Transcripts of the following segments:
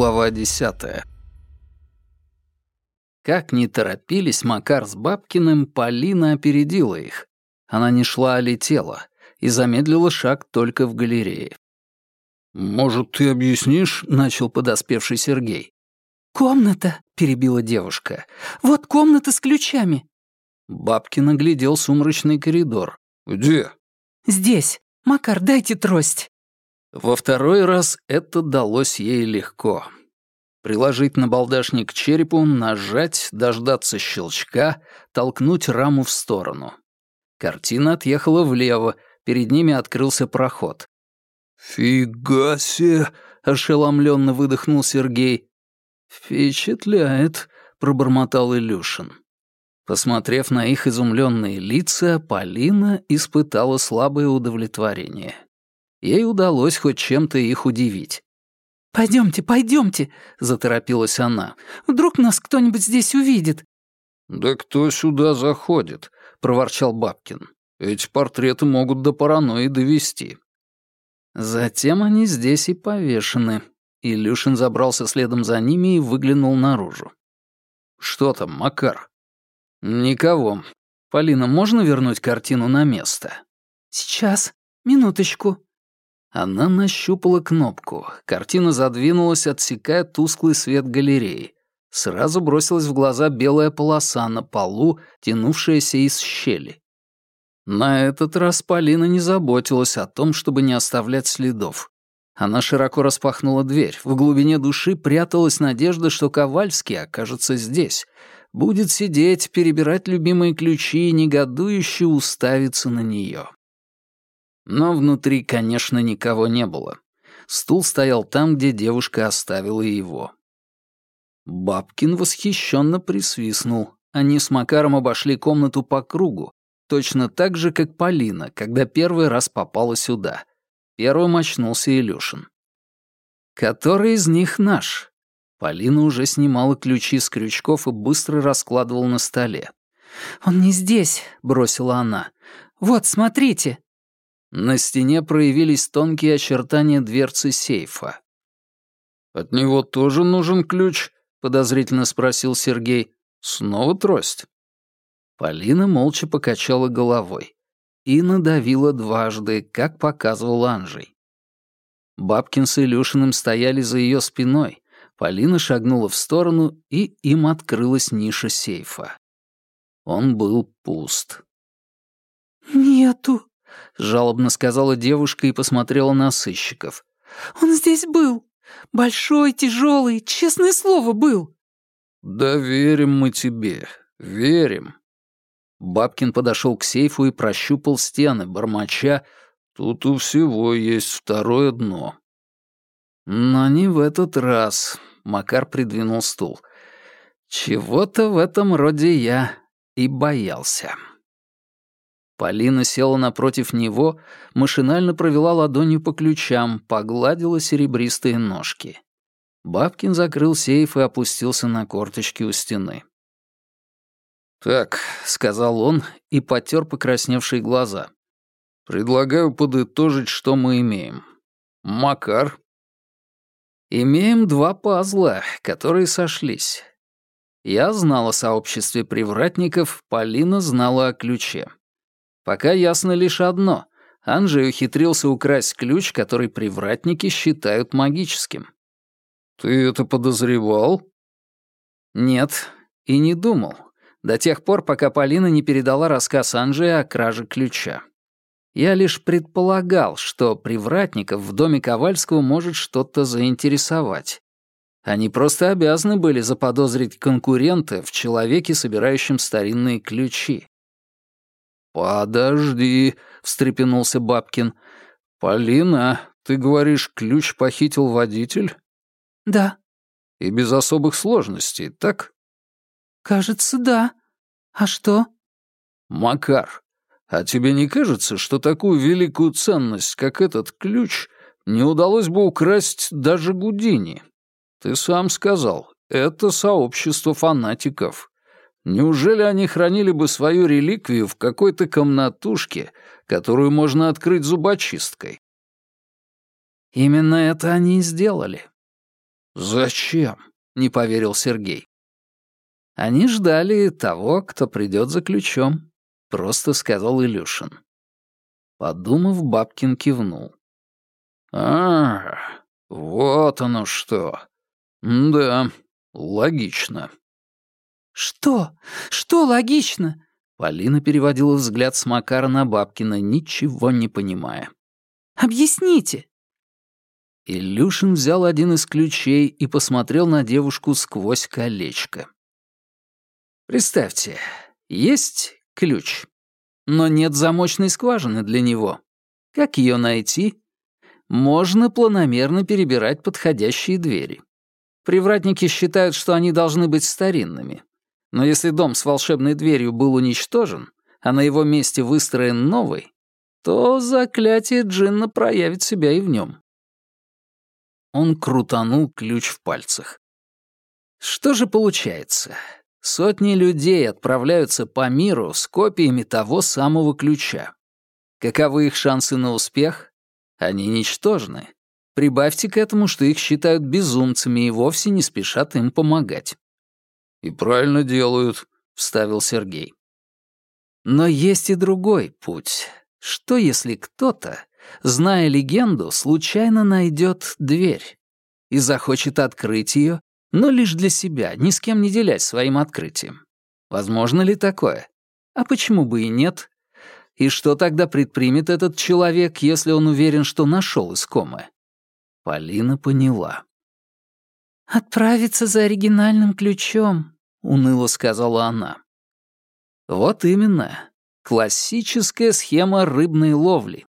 Глава десятая. Как ни торопились Макар с Бабкиным, Полина опередила их. Она не шла, а летела, и замедлила шаг только в галерее. «Может, ты объяснишь?» — начал подоспевший Сергей. «Комната!» — перебила девушка. «Вот комната с ключами!» Бабкин оглядел сумрачный коридор. «Где?» «Здесь. Макар, дайте трость!» Во второй раз это далось ей легко приложить балдашник к черепу, нажать, дождаться щелчка, толкнуть раму в сторону. Картина отъехала влево, перед ними открылся проход. «Фига себе!» — ошеломленно выдохнул Сергей. «Впечатляет», — пробормотал Илюшин. Посмотрев на их изумленные лица, Полина испытала слабое удовлетворение. Ей удалось хоть чем-то их удивить. «Пойдемте, пойдемте», — заторопилась она. «Вдруг нас кто-нибудь здесь увидит». «Да кто сюда заходит?» — проворчал Бабкин. «Эти портреты могут до паранойи довести». Затем они здесь и повешены. Илюшин забрался следом за ними и выглянул наружу. «Что там, Макар?» «Никого. Полина, можно вернуть картину на место?» «Сейчас. Минуточку». Она нащупала кнопку. Картина задвинулась, отсекая тусклый свет галереи. Сразу бросилась в глаза белая полоса на полу, тянувшаяся из щели. На этот раз Полина не заботилась о том, чтобы не оставлять следов. Она широко распахнула дверь. В глубине души пряталась надежда, что Ковальский окажется здесь. Будет сидеть, перебирать любимые ключи и негодующе уставиться на нее. Но внутри, конечно, никого не было. Стул стоял там, где девушка оставила его. Бабкин восхищенно присвистнул. Они с Макаром обошли комнату по кругу, точно так же, как Полина, когда первый раз попала сюда. Первым очнулся Илюшин. «Который из них наш?» Полина уже снимала ключи с крючков и быстро раскладывала на столе. «Он не здесь», — бросила она. «Вот, смотрите». На стене проявились тонкие очертания дверцы сейфа. «От него тоже нужен ключ?» — подозрительно спросил Сергей. «Снова трость?» Полина молча покачала головой и надавила дважды, как показывал Анжей. Бабкин с Илюшиным стояли за ее спиной. Полина шагнула в сторону, и им открылась ниша сейфа. Он был пуст. «Нету», — жалобно сказала девушка и посмотрела на сыщиков. «Он здесь был. Большой, тяжелый, честное слово, был». «Да верим мы тебе, верим». Бабкин подошел к сейфу и прощупал стены, бормоча. «Тут у всего есть второе дно». Но не в этот раз. Макар придвинул стул. «Чего-то в этом роде я и боялся». Полина села напротив него, машинально провела ладонью по ключам, погладила серебристые ножки. Бабкин закрыл сейф и опустился на корточки у стены. «Так», — сказал он и потер покрасневшие глаза. «Предлагаю подытожить, что мы имеем. Макар?» «Имеем два пазла, которые сошлись. Я знала о сообществе привратников, Полина знала о ключе». Пока ясно лишь одно. Анджей ухитрился украсть ключ, который привратники считают магическим. «Ты это подозревал?» «Нет, и не думал. До тех пор, пока Полина не передала рассказ Анджея о краже ключа. Я лишь предполагал, что привратников в доме Ковальского может что-то заинтересовать. Они просто обязаны были заподозрить конкурента в человеке, собирающем старинные ключи. «Подожди», — встрепенулся Бабкин. «Полина, ты говоришь, ключ похитил водитель?» «Да». «И без особых сложностей, так?» «Кажется, да. А что?» «Макар, а тебе не кажется, что такую великую ценность, как этот ключ, не удалось бы украсть даже Гудини? Ты сам сказал, это сообщество фанатиков. Неужели они хранили бы свою реликвию в какой-то комнатушке, которую можно открыть зубочисткой? Именно это они и сделали. Зачем? Не поверил Сергей. Они ждали того, кто придет за ключом, просто сказал Илюшин. Подумав, Бабкин кивнул. А, -а вот оно что. Да, логично. «Что? Что логично?» Полина переводила взгляд с Макара на Бабкина, ничего не понимая. «Объясните!» Илюшин взял один из ключей и посмотрел на девушку сквозь колечко. «Представьте, есть ключ, но нет замочной скважины для него. Как ее найти? Можно планомерно перебирать подходящие двери. Привратники считают, что они должны быть старинными, но если дом с волшебной дверью был уничтожен, а на его месте выстроен новый, то заклятие Джинна проявит себя и в нем. Он крутанул ключ в пальцах. Что же получается? Сотни людей отправляются по миру с копиями того самого ключа. Каковы их шансы на успех? Они ничтожны. Прибавьте к этому, что их считают безумцами и вовсе не спешат им помогать. «И правильно делают», — вставил Сергей. Но есть и другой путь. Что если кто-то, зная легенду, случайно найдет дверь и захочет открыть ее, но лишь для себя, ни с кем не делясь своим открытием? Возможно ли такое? А почему бы и нет? И что тогда предпримет этот человек, если он уверен, что нашел искомое? Полина поняла. «Отправиться за оригинальным ключом», — уныло сказала она. «Вот именно. Классическая схема рыбной ловли.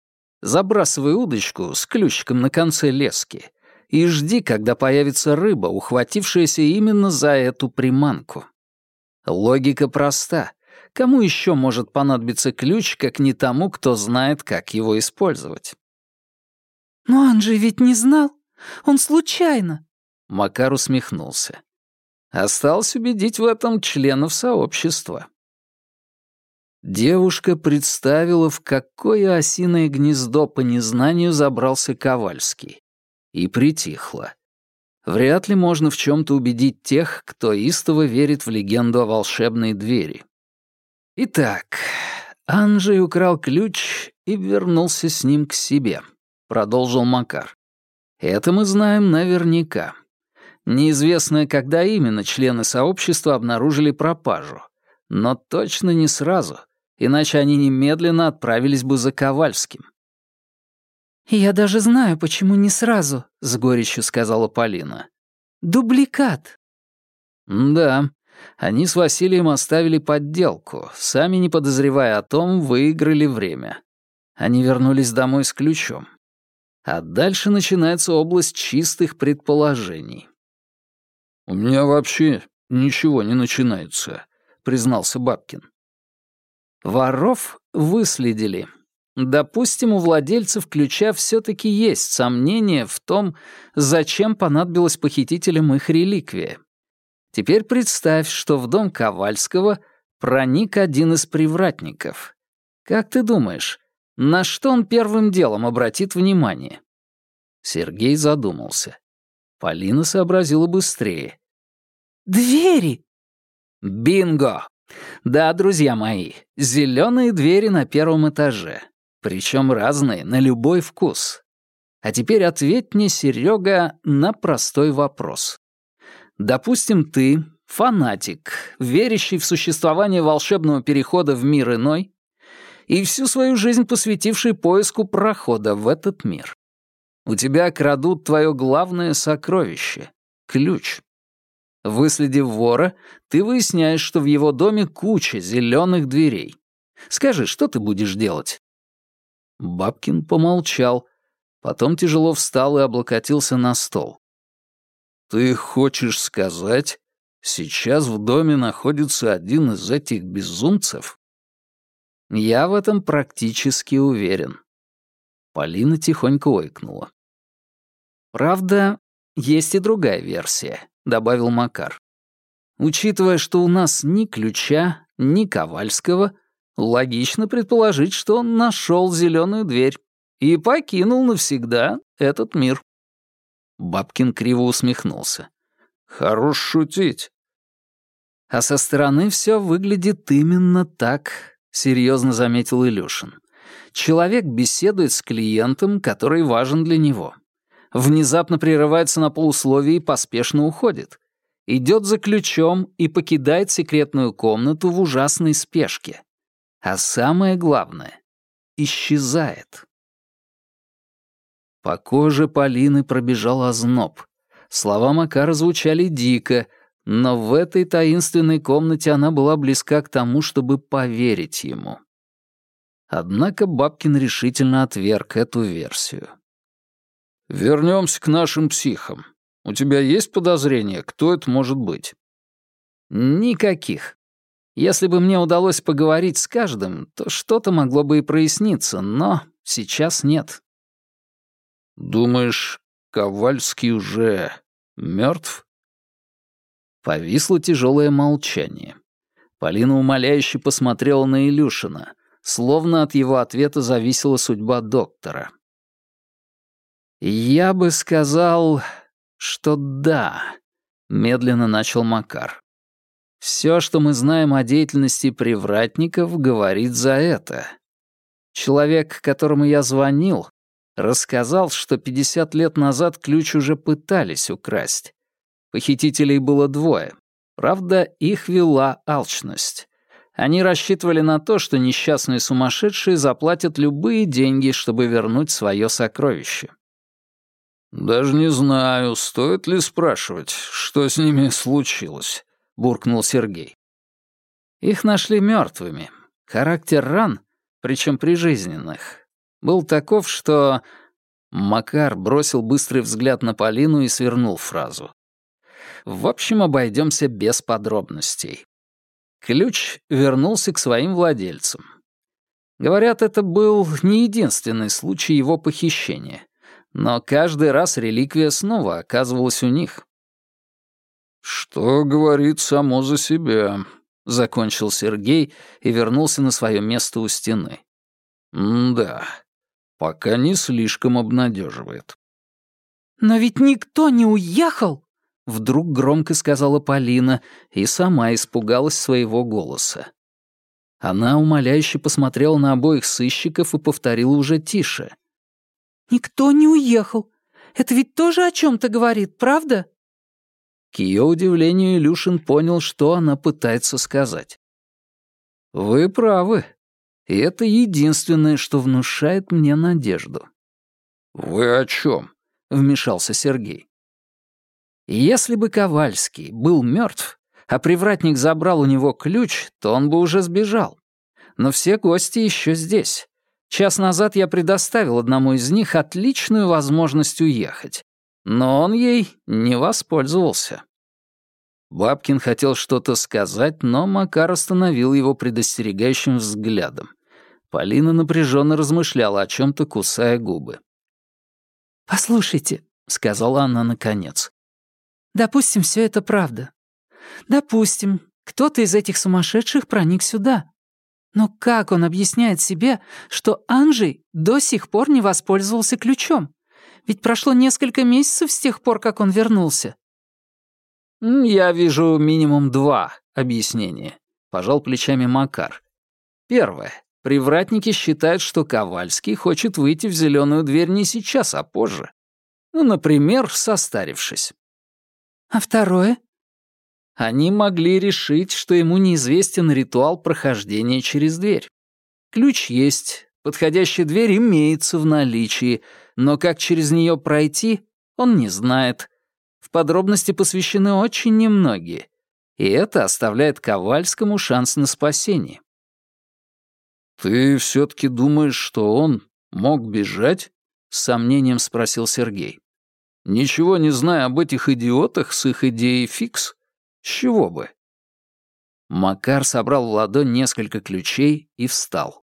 Забрасывай удочку с ключиком на конце лески и жди, когда появится рыба, ухватившаяся именно за эту приманку. Логика проста. Кому еще может понадобиться ключ, как не тому, кто знает, как его использовать? «Но он же ведь не знал. Он случайно. Макар усмехнулся. Осталось убедить в этом членов сообщества. Девушка представила, в какое осиное гнездо по незнанию забрался Ковальский. И притихла. Вряд ли можно в чем-то убедить тех, кто истово верит в легенду о волшебной двери. Итак, Анжей украл ключ и вернулся с ним к себе, продолжил Макар. Это мы знаем наверняка. Неизвестно, когда именно члены сообщества обнаружили пропажу. Но точно не сразу, иначе они немедленно отправились бы за Ковальским. «Я даже знаю, почему не сразу», — с горечью сказала Полина. «Дубликат». «Да, они с Василием оставили подделку, сами не подозревая о том, выиграли время. Они вернулись домой с ключом. А дальше начинается область чистых предположений. «У меня вообще ничего не начинается», — признался Бабкин. Воров выследили. Допустим, у владельцев ключа все-таки есть сомнения в том, зачем понадобилось похитителям их реликвия. Теперь представь, что в дом Ковальского проник один из привратников. Как ты думаешь, на что он первым делом обратит внимание? Сергей задумался. Полина сообразила быстрее. «Двери!» «Бинго!» Да, друзья мои, зеленые двери на первом этаже. Причем разные, на любой вкус. А теперь ответь мне, Серега, на простой вопрос. Допустим, ты, фанатик, верящий в существование волшебного перехода в мир иной, и всю свою жизнь посвятивший поиску прохода в этот мир. У тебя крадут твое главное сокровище — ключ. Выследив вора, ты выясняешь, что в его доме куча зеленых дверей. Скажи, что ты будешь делать?» Бабкин помолчал, потом тяжело встал и облокотился на стол. «Ты хочешь сказать, сейчас в доме находится один из этих безумцев?» «Я в этом практически уверен». Полина тихонько ойкнула. Правда, есть и другая версия, добавил Макар. Учитывая, что у нас ни ключа, ни Ковальского, логично предположить, что он нашел зеленую дверь и покинул навсегда этот мир. Бабкин криво усмехнулся. Хорош шутить. А со стороны все выглядит именно так, серьезно заметил Илюшин. Человек беседует с клиентом, который важен для него внезапно прерывается на полусловие и поспешно уходит. Идет за ключом и покидает секретную комнату в ужасной спешке. А самое главное — исчезает. По коже Полины пробежал озноб. Слова Макара звучали дико, но в этой таинственной комнате она была близка к тому, чтобы поверить ему. Однако Бабкин решительно отверг эту версию. Вернемся к нашим психам. У тебя есть подозрения, кто это может быть? Никаких. Если бы мне удалось поговорить с каждым, то что-то могло бы и проясниться, но сейчас нет. Думаешь, Ковальский уже мертв? Повисло тяжелое молчание. Полина умоляюще посмотрела на Илюшина, словно от его ответа зависела судьба доктора. «Я бы сказал, что да», — медленно начал Макар. «Все, что мы знаем о деятельности привратников, говорит за это. Человек, которому я звонил, рассказал, что 50 лет назад ключ уже пытались украсть. Похитителей было двое. Правда, их вела алчность. Они рассчитывали на то, что несчастные сумасшедшие заплатят любые деньги, чтобы вернуть свое сокровище. «Даже не знаю, стоит ли спрашивать, что с ними случилось», — буркнул Сергей. Их нашли мертвыми. Характер ран, причем прижизненных, был таков, что... Макар бросил быстрый взгляд на Полину и свернул фразу. В общем, обойдемся без подробностей. Ключ вернулся к своим владельцам. Говорят, это был не единственный случай его похищения. Но каждый раз реликвия снова оказывалась у них. «Что говорит само за себя», — закончил Сергей и вернулся на свое место у стены. «Да, пока не слишком обнадеживает». «Но ведь никто не уехал!» — вдруг громко сказала Полина и сама испугалась своего голоса. Она умоляюще посмотрела на обоих сыщиков и повторила уже тише — Никто не уехал. Это ведь тоже о чем-то говорит, правда? К ее удивлению Илюшин понял, что она пытается сказать. «Вы правы. И это единственное, что внушает мне надежду». «Вы о чем?» — вмешался Сергей. «Если бы Ковальский был мертв, а привратник забрал у него ключ, то он бы уже сбежал. Но все гости еще здесь. Час назад я предоставил одному из них отличную возможность уехать, но он ей не воспользовался. Бабкин хотел что-то сказать, но Макар остановил его предостерегающим взглядом. Полина напряженно размышляла о чем то кусая губы. «Послушайте», — сказала она наконец, — «допустим, все это правда. Допустим, кто-то из этих сумасшедших проник сюда. Но как он объясняет себе, что Анжей до сих пор не воспользовался ключом? Ведь прошло несколько месяцев с тех пор, как он вернулся. «Я вижу минимум два объяснения», — пожал плечами Макар. «Первое. Привратники считают, что Ковальский хочет выйти в зеленую дверь не сейчас, а позже. Ну, например, состарившись. А второе? они могли решить, что ему неизвестен ритуал прохождения через дверь. Ключ есть, подходящая дверь имеется в наличии, но как через нее пройти, он не знает. В подробности посвящены очень немногие, и это оставляет Ковальскому шанс на спасение. «Ты все-таки думаешь, что он мог бежать?» — с сомнением спросил Сергей. «Ничего не зная об этих идиотах с их идеей фикс?» С чего бы? Макар собрал в ладонь несколько ключей и встал.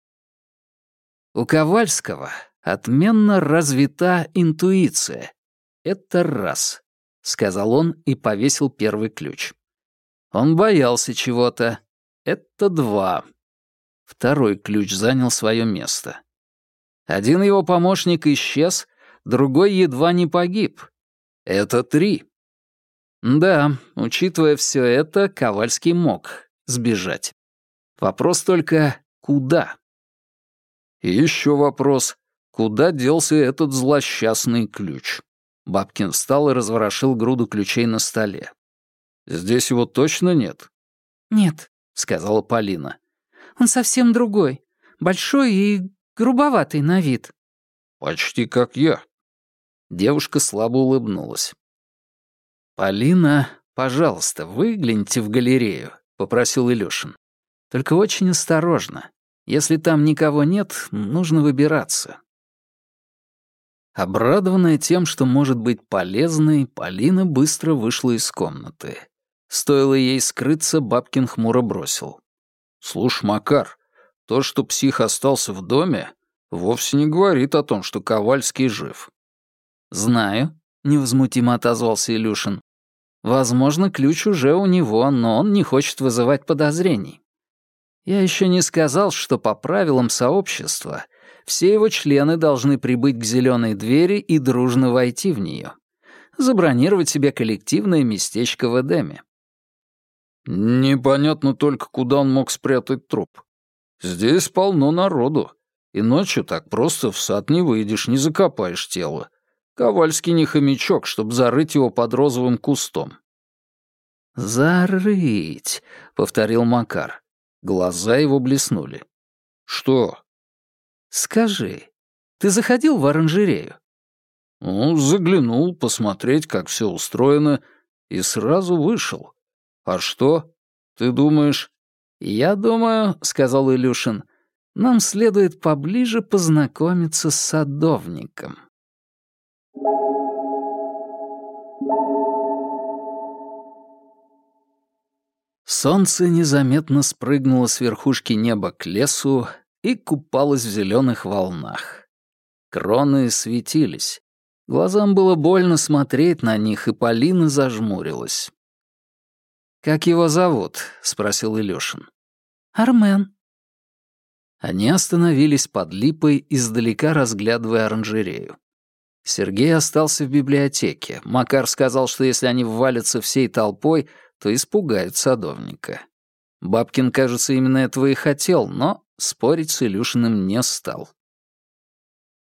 У Ковальского отменно развита интуиция. Это раз, — сказал он и повесил первый ключ. Он боялся чего-то. Это два. Второй ключ занял свое место. Один его помощник исчез, другой едва не погиб. Это три. Да, учитывая все это, Ковальский мог сбежать. Вопрос только, куда? И еще вопрос, куда делся этот злосчастный ключ? Бабкин встал и разворошил груду ключей на столе. «Здесь его точно нет?» «Нет», — сказала Полина. «Он совсем другой. Большой и грубоватый на вид». «Почти как я». Девушка слабо улыбнулась. «Полина, пожалуйста, выгляните в галерею», — попросил Илюшин. «Только очень осторожно. Если там никого нет, нужно выбираться». Обрадованная тем, что может быть полезной, Полина быстро вышла из комнаты. Стоило ей скрыться, Бабкин хмуро бросил. «Слушай, Макар, то, что псих остался в доме, вовсе не говорит о том, что Ковальский жив». «Знаю невозмутимо отозвался Илюшин. Возможно, ключ уже у него, но он не хочет вызывать подозрений. Я еще не сказал, что по правилам сообщества все его члены должны прибыть к зеленой двери и дружно войти в нее. Забронировать себе коллективное местечко в Эдеме. Непонятно только, куда он мог спрятать труп. Здесь полно народу. И ночью так просто в сад не выйдешь, не закопаешь тело. Ковальский не хомячок, чтобы зарыть его под розовым кустом. «Зарыть», — повторил Макар. Глаза его блеснули. «Что?» «Скажи, ты заходил в оранжерею?» Ну, заглянул, посмотреть, как все устроено, и сразу вышел. «А что? Ты думаешь?» «Я думаю», — сказал Илюшин, — «нам следует поближе познакомиться с садовником». Солнце незаметно спрыгнуло с верхушки неба к лесу и купалось в зеленых волнах. Кроны светились. Глазам было больно смотреть на них, и Полина зажмурилась. «Как его зовут?» — спросил Илюшин. «Армен». Они остановились под липой, издалека разглядывая оранжерею. Сергей остался в библиотеке. Макар сказал, что если они ввалятся всей толпой, то испугают садовника. Бабкин, кажется, именно этого и хотел, но спорить с Илюшиным не стал.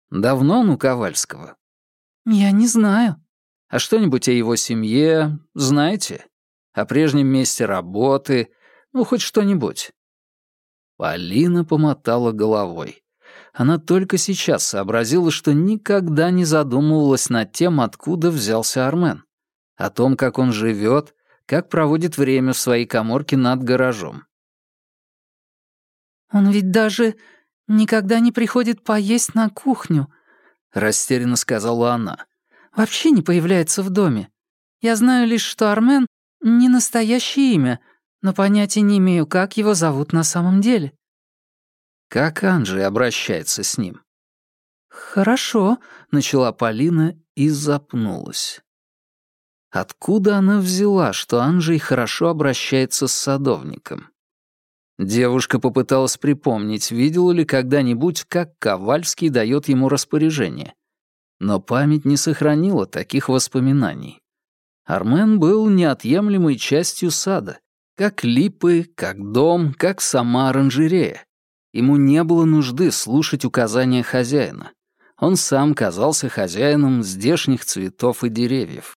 «Давно он у Ковальского?» «Я не знаю». «А что-нибудь о его семье знаете? О прежнем месте работы? Ну, хоть что-нибудь?» Полина помотала головой она только сейчас сообразила, что никогда не задумывалась над тем, откуда взялся Армен. О том, как он живет, как проводит время в своей коморке над гаражом. «Он ведь даже никогда не приходит поесть на кухню», — растерянно сказала она. «Вообще не появляется в доме. Я знаю лишь, что Армен — не настоящее имя, но понятия не имею, как его зовут на самом деле». Как Анджи обращается с ним? «Хорошо», — начала Полина и запнулась. Откуда она взяла, что Анджей хорошо обращается с садовником? Девушка попыталась припомнить, видела ли когда-нибудь, как Ковальский дает ему распоряжение. Но память не сохранила таких воспоминаний. Армен был неотъемлемой частью сада, как липы, как дом, как сама оранжерея. Ему не было нужды слушать указания хозяина. Он сам казался хозяином здешних цветов и деревьев.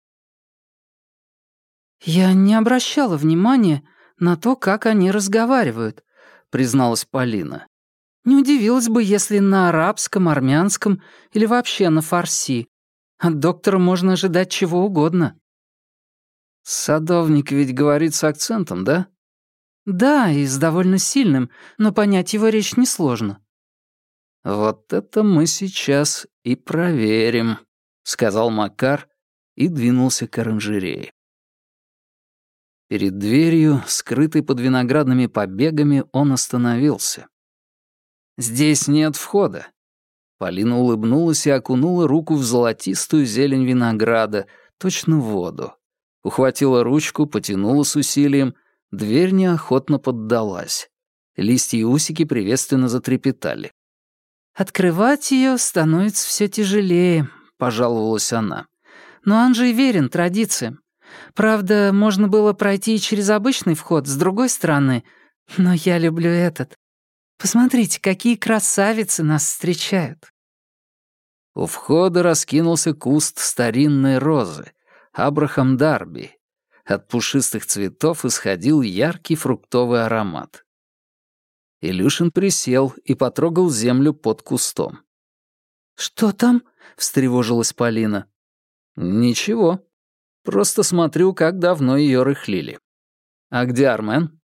«Я не обращала внимания на то, как они разговаривают», — призналась Полина. «Не удивилась бы, если на арабском, армянском или вообще на фарси. От доктора можно ожидать чего угодно». «Садовник ведь говорит с акцентом, да?» «Да, и с довольно сильным, но понять его речь несложно». «Вот это мы сейчас и проверим», — сказал Макар и двинулся к оранжерее. Перед дверью, скрытой под виноградными побегами, он остановился. «Здесь нет входа». Полина улыбнулась и окунула руку в золотистую зелень винограда, точно в воду. Ухватила ручку, потянула с усилием — Дверь неохотно поддалась. Листья и усики приветственно затрепетали. «Открывать ее становится все тяжелее», — пожаловалась она. «Но Анжей верен традициям. Правда, можно было пройти и через обычный вход, с другой стороны, но я люблю этот. Посмотрите, какие красавицы нас встречают». У входа раскинулся куст старинной розы, Абрахам Дарби, от пушистых цветов исходил яркий фруктовый аромат. Илюшин присел и потрогал землю под кустом. «Что там?» — встревожилась Полина. «Ничего. Просто смотрю, как давно ее рыхлили. А где Армен?»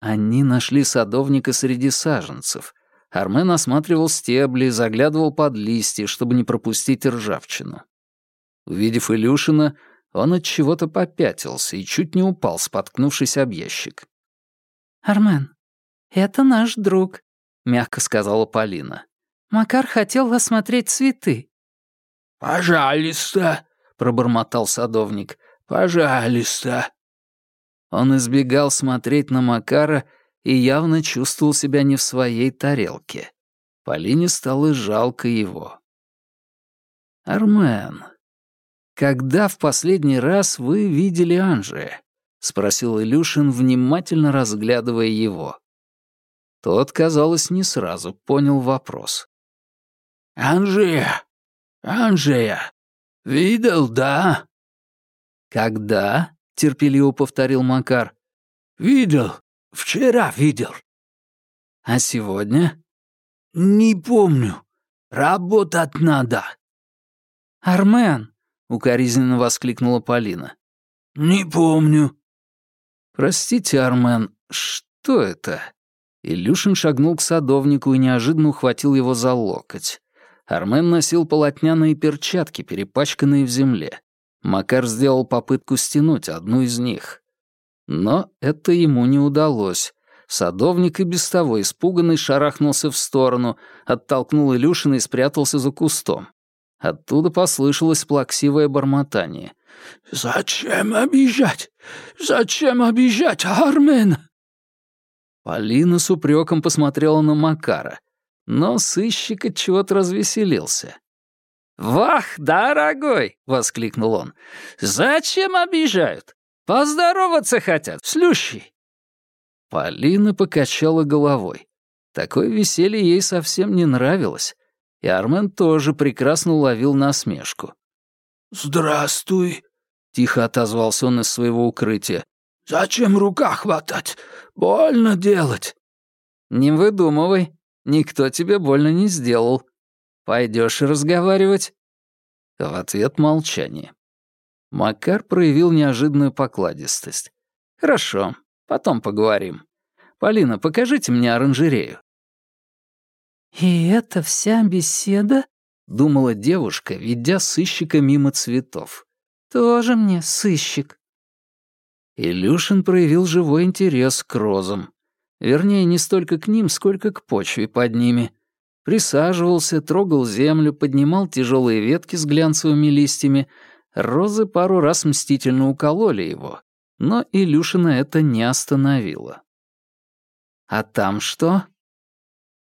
Они нашли садовника среди саженцев. Армен осматривал стебли, и заглядывал под листья, чтобы не пропустить ржавчину. Увидев Илюшина, он от чего-то попятился и чуть не упал, споткнувшись об ящик. «Армен, это наш друг», — мягко сказала Полина. «Макар хотел осмотреть цветы». «Пожалуйста», — пробормотал садовник. «Пожалуйста». Он избегал смотреть на Макара и явно чувствовал себя не в своей тарелке. Полине стало жалко его. «Армен, «Когда в последний раз вы видели Анжия?» — спросил Илюшин, внимательно разглядывая его. Тот, казалось, не сразу понял вопрос. Анжея, Анжея, Видел, да?» «Когда?» — терпеливо повторил Макар. «Видел. Вчера видел». «А сегодня?» «Не помню. Работать надо». «Армен!» — укоризненно воскликнула Полина. «Не помню». «Простите, Армен, что это?» Илюшин шагнул к садовнику и неожиданно ухватил его за локоть. Армен носил полотняные перчатки, перепачканные в земле. Макар сделал попытку стянуть одну из них. Но это ему не удалось. Садовник и без того испуганный шарахнулся в сторону, оттолкнул Илюшина и спрятался за кустом. Оттуда послышалось плаксивое бормотание. «Зачем обижать? Зачем обижать, Армен?» Полина с упреком посмотрела на Макара, но сыщик отчего-то развеселился. «Вах, дорогой!» — воскликнул он. «Зачем обижают? Поздороваться хотят, слющий!» Полина покачала головой. Такое веселье ей совсем не нравилось. И Армен тоже прекрасно уловил насмешку. «Здравствуй», — тихо отозвался он из своего укрытия. «Зачем рука хватать? Больно делать». «Не выдумывай. Никто тебе больно не сделал. Пойдешь разговаривать?» В ответ молчание. Макар проявил неожиданную покладистость. «Хорошо, потом поговорим. Полина, покажите мне оранжерею. «И это вся беседа?» — думала девушка, ведя сыщика мимо цветов. «Тоже мне сыщик». Илюшин проявил живой интерес к розам. Вернее, не столько к ним, сколько к почве под ними. Присаживался, трогал землю, поднимал тяжелые ветки с глянцевыми листьями. Розы пару раз мстительно укололи его, но Илюшина это не остановило. «А там что?»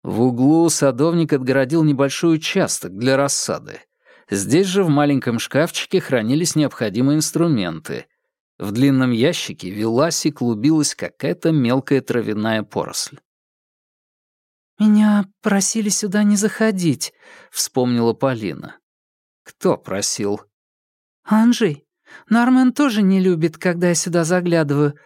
В углу садовник отгородил небольшой участок для рассады. Здесь же в маленьком шкафчике хранились необходимые инструменты. В длинном ящике велась и клубилась какая-то мелкая травяная поросль. «Меня просили сюда не заходить», — вспомнила Полина. «Кто просил?» «Анжей. Норман тоже не любит, когда я сюда заглядываю.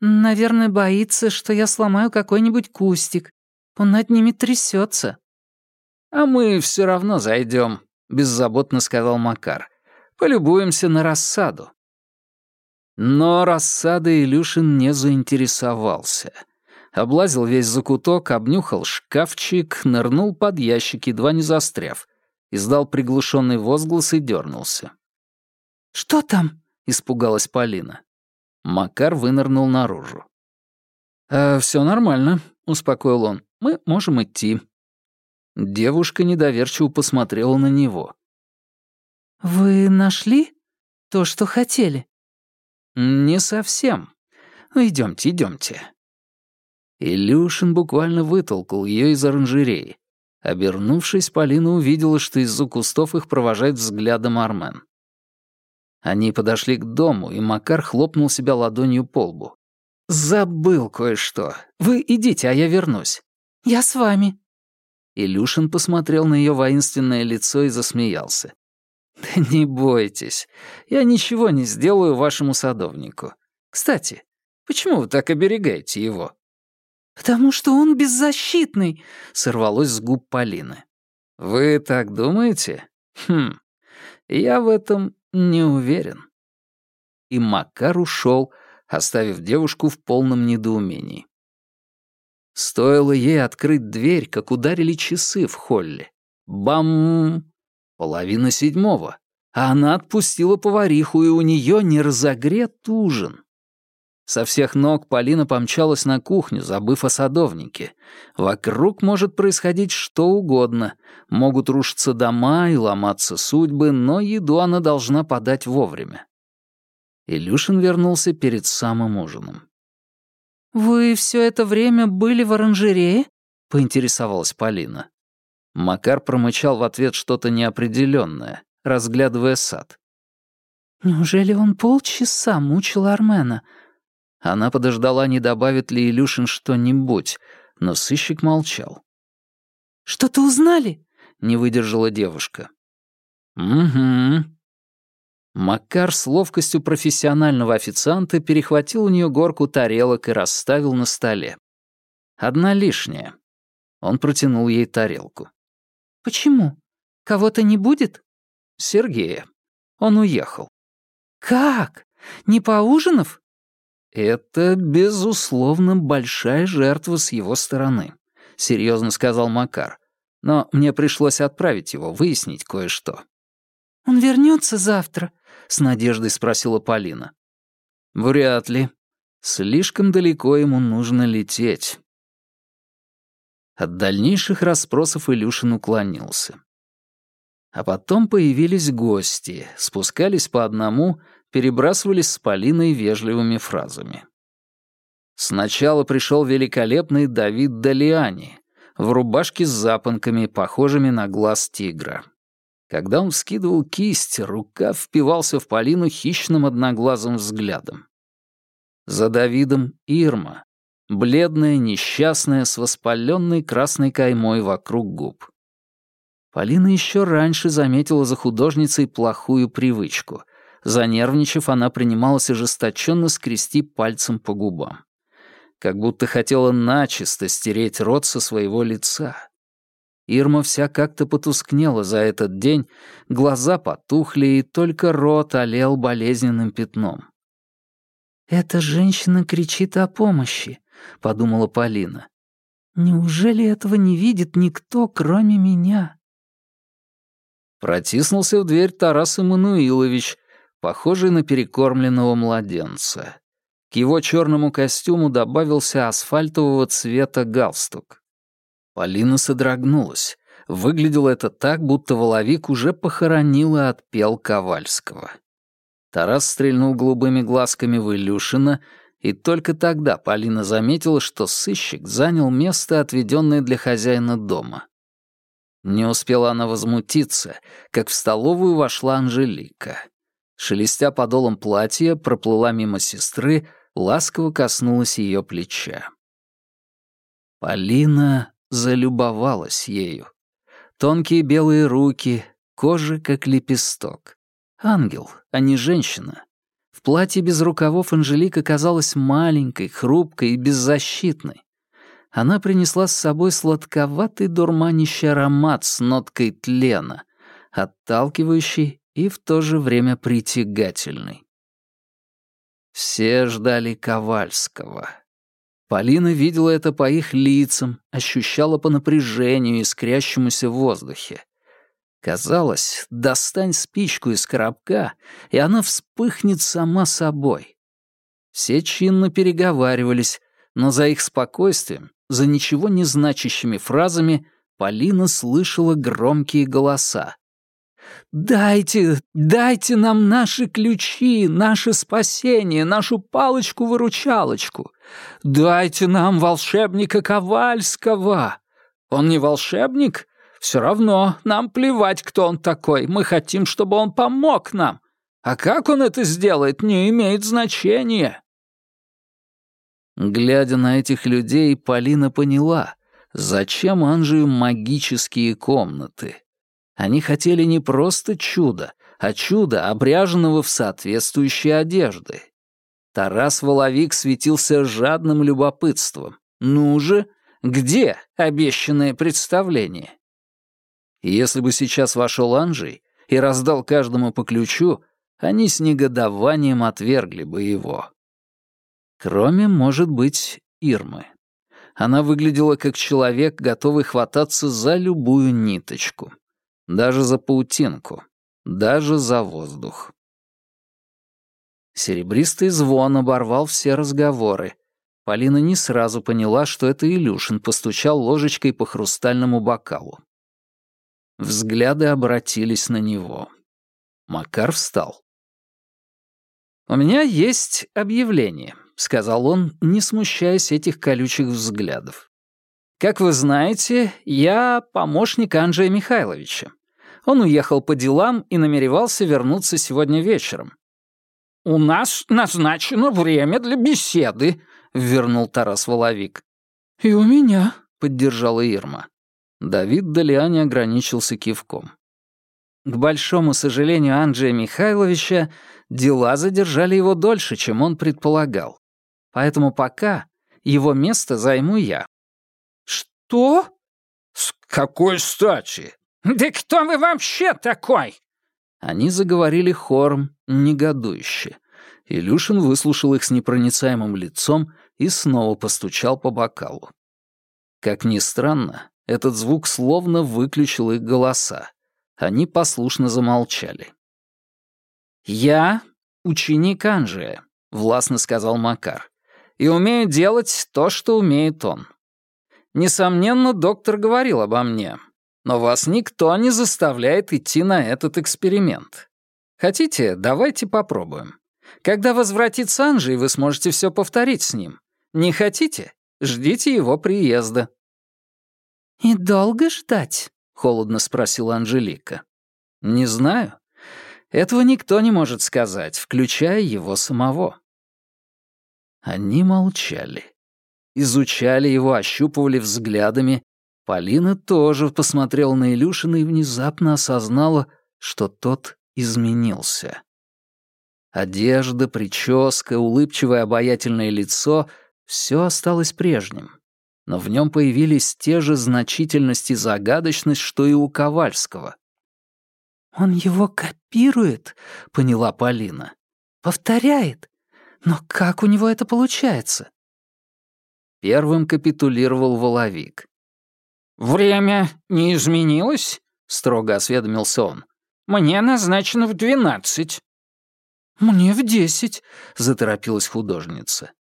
Наверное, боится, что я сломаю какой-нибудь кустик. Он над ними трясется. «А мы все равно зайдем, беззаботно сказал Макар. «Полюбуемся на рассаду». Но рассада Илюшин не заинтересовался. Облазил весь закуток, обнюхал шкафчик, нырнул под ящик, едва не застряв. Издал приглушенный возглас и дернулся. «Что там?» — испугалась Полина. Макар вынырнул наружу. «Э, «Все нормально», — успокоил он. Мы можем идти». Девушка недоверчиво посмотрела на него. «Вы нашли то, что хотели?» «Не совсем. Идемте, идемте». Илюшин буквально вытолкал ее из оранжереи. Обернувшись, Полина увидела, что из-за кустов их провожает взглядом Армен. Они подошли к дому, и Макар хлопнул себя ладонью по лбу. «Забыл кое-что. Вы идите, а я вернусь». «Я с вами». Илюшин посмотрел на ее воинственное лицо и засмеялся. «Да не бойтесь, я ничего не сделаю вашему садовнику. Кстати, почему вы так оберегаете его?» «Потому что он беззащитный», — сорвалось с губ Полины. «Вы так думаете? Хм, я в этом не уверен». И Макар ушел, оставив девушку в полном недоумении. Стоило ей открыть дверь, как ударили часы в холле. Бам! Половина седьмого. А она отпустила повариху, и у нее не разогрет ужин. Со всех ног Полина помчалась на кухню, забыв о садовнике. Вокруг может происходить что угодно. Могут рушиться дома и ломаться судьбы, но еду она должна подать вовремя. Илюшин вернулся перед самым ужином. «Вы все это время были в оранжерее?» — поинтересовалась Полина. Макар промычал в ответ что-то неопределенное, разглядывая сад. «Неужели он полчаса мучил Армена?» Она подождала, не добавит ли Илюшин что-нибудь, но сыщик молчал. «Что-то узнали?» — не выдержала девушка. «Угу», Макар с ловкостью профессионального официанта перехватил у нее горку тарелок и расставил на столе. Одна лишняя. Он протянул ей тарелку. «Почему? Кого-то не будет?» «Сергея. Он уехал». «Как? Не поужинав?» «Это, безусловно, большая жертва с его стороны», — серьезно сказал Макар. «Но мне пришлось отправить его, выяснить кое-что». «Он вернется завтра?» — с надеждой спросила Полина. «Вряд ли. Слишком далеко ему нужно лететь». От дальнейших расспросов Илюшин уклонился. А потом появились гости, спускались по одному, перебрасывались с Полиной вежливыми фразами. Сначала пришел великолепный Давид Далиани в рубашке с запонками, похожими на глаз тигра. Когда он вскидывал кисть, рука впивался в Полину хищным одноглазым взглядом. За Давидом Ирма, бледная, несчастная, с воспаленной красной каймой вокруг губ. Полина еще раньше заметила за художницей плохую привычку. Занервничав, она принималась ожесточенно скрести пальцем по губам. Как будто хотела начисто стереть рот со своего лица. Ирма вся как-то потускнела за этот день, глаза потухли, и только рот олел болезненным пятном. «Эта женщина кричит о помощи», — подумала Полина. «Неужели этого не видит никто, кроме меня?» Протиснулся в дверь Тарас Эммануилович, похожий на перекормленного младенца. К его черному костюму добавился асфальтового цвета галстук. Полина содрогнулась. Выглядело это так, будто Воловик уже похоронил и отпел Ковальского. Тарас стрельнул голубыми глазками в Илюшина, и только тогда Полина заметила, что сыщик занял место, отведенное для хозяина дома. Не успела она возмутиться, как в столовую вошла Анжелика. Шелестя подолом платья, проплыла мимо сестры, ласково коснулась ее плеча. Полина залюбовалась ею. Тонкие белые руки, кожа как лепесток. Ангел, а не женщина. В платье без рукавов Анжелика казалась маленькой, хрупкой и беззащитной. Она принесла с собой сладковатый дурманящий аромат с ноткой тлена, отталкивающий и в то же время притягательный. Все ждали Ковальского. Полина видела это по их лицам, ощущала по напряжению, искрящемуся в воздухе. Казалось, достань спичку из коробка, и она вспыхнет сама собой. Все чинно переговаривались, но за их спокойствием, за ничего не значащими фразами Полина слышала громкие голоса. «Дайте, дайте нам наши ключи, наше спасение, нашу палочку-выручалочку! Дайте нам волшебника Ковальского! Он не волшебник? Все равно, нам плевать, кто он такой, мы хотим, чтобы он помог нам! А как он это сделает, не имеет значения!» Глядя на этих людей, Полина поняла, зачем Анжию магические комнаты — они хотели не просто чудо, а чудо обряженного в соответствующие одежды. Тарас Воловик светился жадным любопытством. «Ну же, где обещанное представление?» Если бы сейчас вошел Анжей и раздал каждому по ключу, они с негодованием отвергли бы его. Кроме, может быть, Ирмы. Она выглядела как человек, готовый хвататься за любую ниточку даже за паутинку, даже за воздух. Серебристый звон оборвал все разговоры. Полина не сразу поняла, что это Илюшин постучал ложечкой по хрустальному бокалу. Взгляды обратились на него. Макар встал. «У меня есть объявление», — сказал он, не смущаясь этих колючих взглядов. Как вы знаете, я помощник Анджея Михайловича. Он уехал по делам и намеревался вернуться сегодня вечером. «У нас назначено время для беседы», — вернул Тарас Воловик. «И у меня», — поддержала Ирма. Давид Далиани ограничился кивком. К большому сожалению Анджея Михайловича, дела задержали его дольше, чем он предполагал. Поэтому пока его место займу я. «Что?» «С какой стати?» «Да кто вы вообще такой?» Они заговорили хором, негодующе. Илюшин выслушал их с непроницаемым лицом и снова постучал по бокалу. Как ни странно, этот звук словно выключил их голоса. Они послушно замолчали. «Я — ученик Анжия», — властно сказал Макар, «и умею делать то, что умеет он. Несомненно, доктор говорил обо мне, но вас никто не заставляет идти на этот эксперимент. Хотите, давайте попробуем. Когда возвратится Анжи, вы сможете все повторить с ним. Не хотите? Ждите его приезда». «И долго ждать?» — холодно спросила Анжелика. «Не знаю. Этого никто не может сказать, включая его самого». Они молчали изучали его, ощупывали взглядами. Полина тоже посмотрела на Илюшина и внезапно осознала, что тот изменился. Одежда, прическа, улыбчивое обаятельное лицо — все осталось прежним. Но в нем появились те же значительность и загадочность, что и у Ковальского. «Он его копирует», — поняла Полина. «Повторяет. Но как у него это получается? Первым капитулировал воловик. «Время не изменилось?» — строго осведомился он. «Мне назначено в двенадцать». «Мне в десять», — заторопилась художница.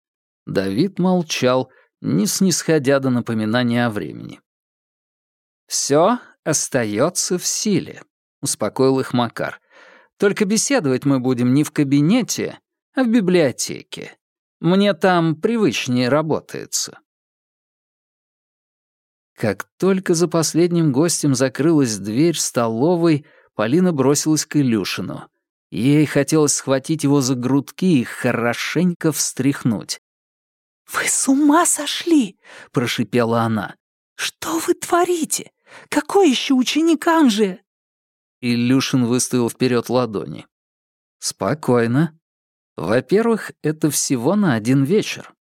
Давид молчал, не снисходя до напоминания о времени. «Все остается в силе», — успокоил их Макар. «Только беседовать мы будем не в кабинете, а в библиотеке. Мне там привычнее работается». Как только за последним гостем закрылась дверь столовой, Полина бросилась к Илюшину. Ей хотелось схватить его за грудки и хорошенько встряхнуть. «Вы с ума сошли!» — прошипела она. «Что вы творите? Какой еще ученик Анжия?» Илюшин выставил вперед ладони. «Спокойно. Во-первых, это всего на один вечер.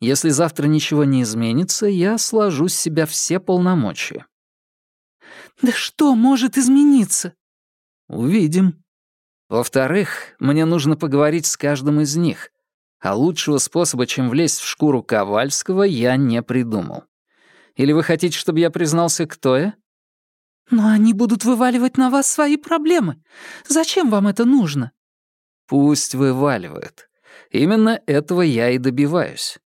Если завтра ничего не изменится, я сложу с себя все полномочия. Да что может измениться? Увидим. Во-вторых, мне нужно поговорить с каждым из них. А лучшего способа, чем влезть в шкуру Ковальского, я не придумал. Или вы хотите, чтобы я признался, кто я? Но они будут вываливать на вас свои проблемы. Зачем вам это нужно? Пусть вываливают. Именно этого я и добиваюсь.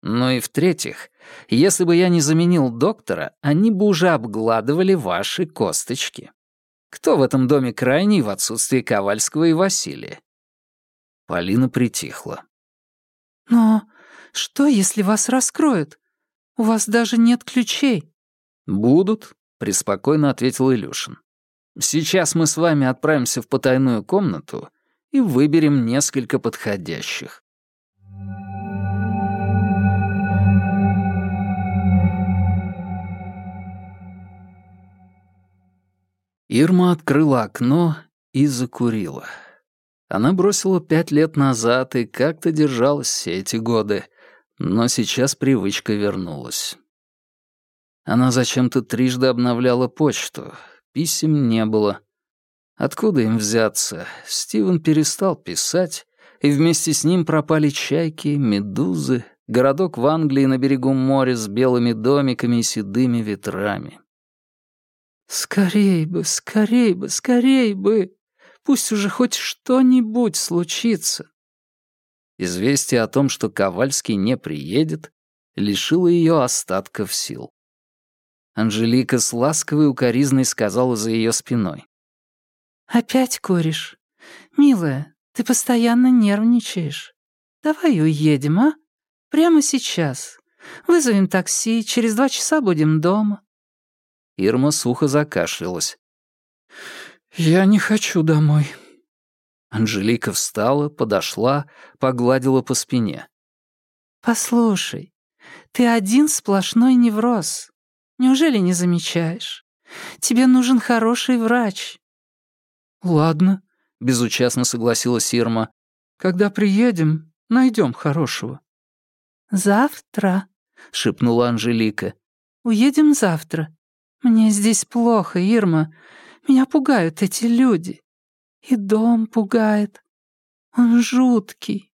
Ну и в-третьих, если бы я не заменил доктора, они бы уже обгладывали ваши косточки. Кто в этом доме крайний в отсутствии Ковальского и Василия?» Полина притихла. «Но что, если вас раскроют? У вас даже нет ключей». «Будут», — преспокойно ответил Илюшин. «Сейчас мы с вами отправимся в потайную комнату, и выберем несколько подходящих. Ирма открыла окно и закурила. Она бросила пять лет назад и как-то держалась все эти годы, но сейчас привычка вернулась. Она зачем-то трижды обновляла почту, писем не было — Откуда им взяться? Стивен перестал писать, и вместе с ним пропали чайки, медузы, городок в Англии на берегу моря с белыми домиками и седыми ветрами. «Скорей бы, скорей бы, скорей бы! Пусть уже хоть что-нибудь случится!» Известие о том, что Ковальский не приедет, лишило ее остатков сил. Анжелика с ласковой укоризной сказала за ее спиной. «Опять куришь? Милая, ты постоянно нервничаешь. Давай уедем, а? Прямо сейчас. Вызовем такси, через два часа будем дома». Ирма сухо закашлялась. «Я не хочу домой». Анжелика встала, подошла, погладила по спине. «Послушай, ты один сплошной невроз. Неужели не замечаешь? Тебе нужен хороший врач. «Ладно», — безучастно согласилась Ирма. «Когда приедем, найдем хорошего». «Завтра», — шепнула Анжелика. «Уедем завтра. Мне здесь плохо, Ирма. Меня пугают эти люди. И дом пугает. Он жуткий».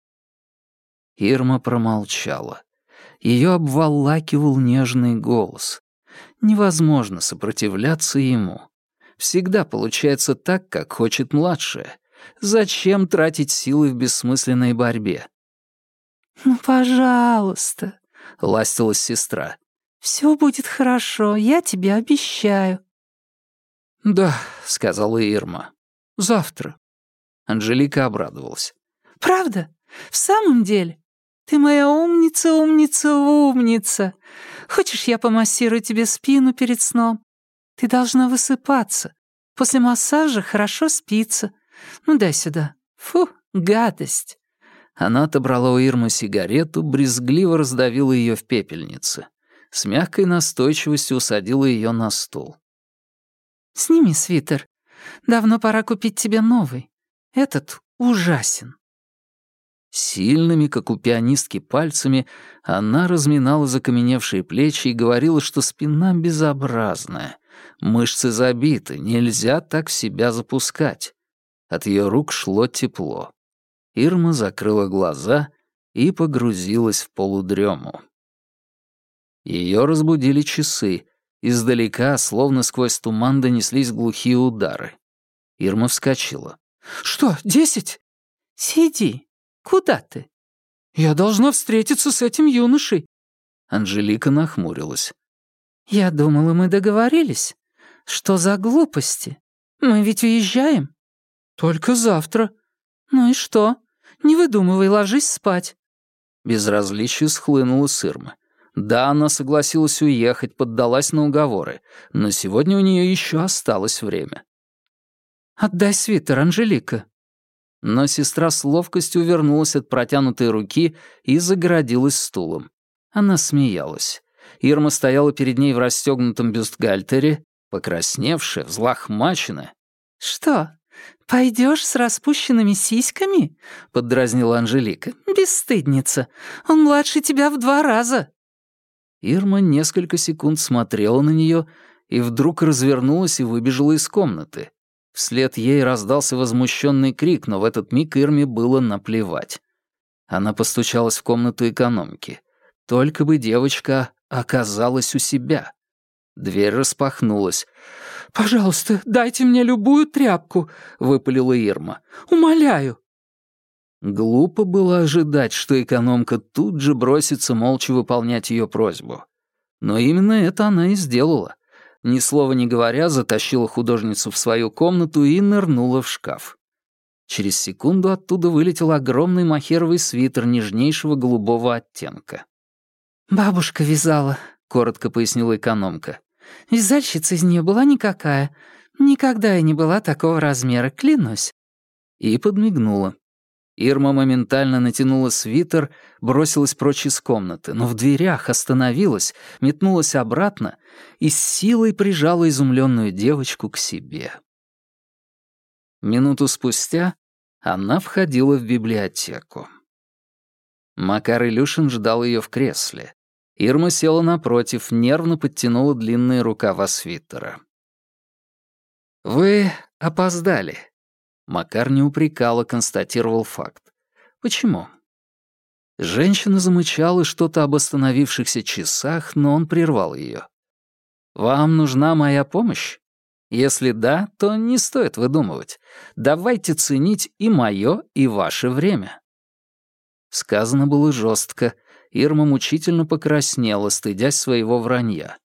Ирма промолчала. Ее обволакивал нежный голос. Невозможно сопротивляться ему. Всегда получается так, как хочет младшая. Зачем тратить силы в бессмысленной борьбе? «Ну, пожалуйста», — ластилась сестра. «Все будет хорошо, я тебе обещаю». «Да», — сказала Ирма. «Завтра». Анжелика обрадовалась. «Правда? В самом деле? Ты моя умница, умница, умница. Хочешь, я помассирую тебе спину перед сном? Ты должна высыпаться. После массажа хорошо спится. Ну, дай сюда. Фу, гадость!» Она отобрала у Ирмы сигарету, брезгливо раздавила ее в пепельнице. С мягкой настойчивостью усадила ее на стул. «Сними свитер. Давно пора купить тебе новый. Этот ужасен». Сильными, как у пианистки, пальцами она разминала закаменевшие плечи и говорила, что спина безобразная, Мышцы забиты, нельзя так себя запускать. От ее рук шло тепло. Ирма закрыла глаза и погрузилась в полудрему. Ее разбудили часы. Издалека, словно сквозь туман, донеслись глухие удары. Ирма вскочила. «Что, десять?» «Сиди. Куда ты?» «Я должна встретиться с этим юношей». Анжелика нахмурилась. «Я думала, мы договорились». Что за глупости? Мы ведь уезжаем. Только завтра. Ну и что? Не выдумывай, ложись спать. Безразличие схлынуло с Ирмы. Да, она согласилась уехать, поддалась на уговоры, но сегодня у нее еще осталось время. «Отдай свитер, Анжелика». Но сестра с ловкостью увернулась от протянутой руки и загородилась стулом. Она смеялась. Ирма стояла перед ней в расстегнутом бюстгальтере, покрасневшая, взлохмаченная. «Что, пойдешь с распущенными сиськами?» — поддразнила Анжелика. «Бесстыдница! Он младше тебя в два раза!» Ирма несколько секунд смотрела на нее и вдруг развернулась и выбежала из комнаты. Вслед ей раздался возмущенный крик, но в этот миг Ирме было наплевать. Она постучалась в комнату экономики. Только бы девочка оказалась у себя. Дверь распахнулась. «Пожалуйста, дайте мне любую тряпку», — выпалила Ирма. «Умоляю». Глупо было ожидать, что экономка тут же бросится молча выполнять ее просьбу. Но именно это она и сделала. Ни слова не говоря, затащила художницу в свою комнату и нырнула в шкаф. Через секунду оттуда вылетел огромный махеровый свитер нежнейшего голубого оттенка. «Бабушка вязала», коротко пояснила экономка. «Вязальщица из нее была никакая. Никогда я не была такого размера, клянусь». И подмигнула. Ирма моментально натянула свитер, бросилась прочь из комнаты, но в дверях остановилась, метнулась обратно и с силой прижала изумленную девочку к себе. Минуту спустя она входила в библиотеку. Макар Илюшин ждал ее в кресле. Ирма села напротив, нервно подтянула длинные рукава свитера. «Вы опоздали», — Макар не упрекал, а констатировал факт. «Почему?» Женщина замычала что-то об остановившихся часах, но он прервал ее. «Вам нужна моя помощь? Если да, то не стоит выдумывать. Давайте ценить и мое, и ваше время». Сказано было жестко, Ирма мучительно покраснела, стыдясь своего вранья.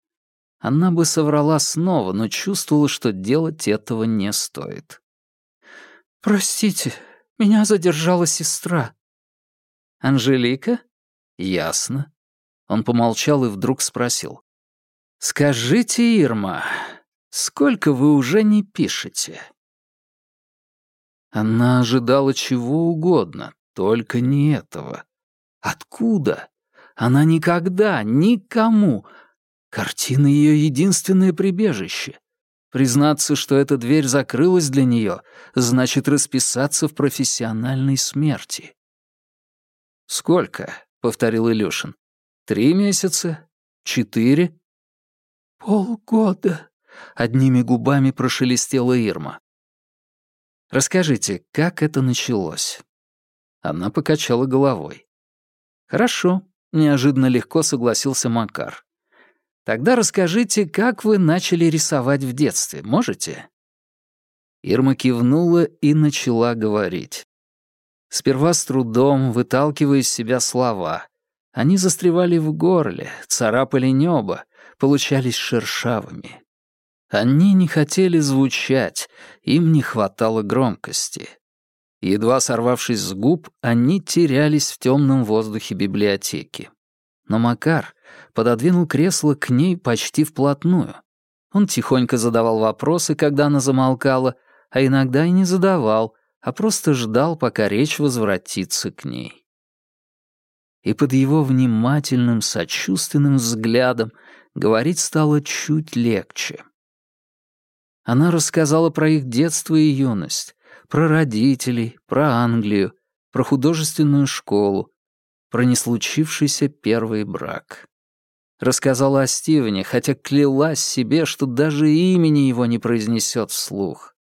Она бы соврала снова, но чувствовала, что делать этого не стоит. «Простите, меня задержала сестра». «Анжелика?» «Ясно». Он помолчал и вдруг спросил. «Скажите, Ирма, сколько вы уже не пишете?» Она ожидала чего угодно, только не этого. Откуда? Она никогда, никому... Картина — ее единственное прибежище. Признаться, что эта дверь закрылась для нее, значит расписаться в профессиональной смерти. «Сколько?» — повторил Илюшин. «Три месяца? Четыре?» «Полгода», — одними губами прошелестела Ирма. «Расскажите, как это началось?» Она покачала головой. «Хорошо. — неожиданно легко согласился Макар. «Тогда расскажите, как вы начали рисовать в детстве, можете?» Ирма кивнула и начала говорить. Сперва с трудом, выталкивая из себя слова. Они застревали в горле, царапали небо, получались шершавыми. Они не хотели звучать, им не хватало громкости. Едва сорвавшись с губ, они терялись в темном воздухе библиотеки. Но Макар пододвинул кресло к ней почти вплотную. Он тихонько задавал вопросы, когда она замолкала, а иногда и не задавал, а просто ждал, пока речь возвратится к ней. И под его внимательным, сочувственным взглядом говорить стало чуть легче. Она рассказала про их детство и юность, про родителей, про Англию, про художественную школу, про неслучившийся первый брак. Рассказала о Стивене, хотя клялась себе, что даже имени его не произнесет вслух.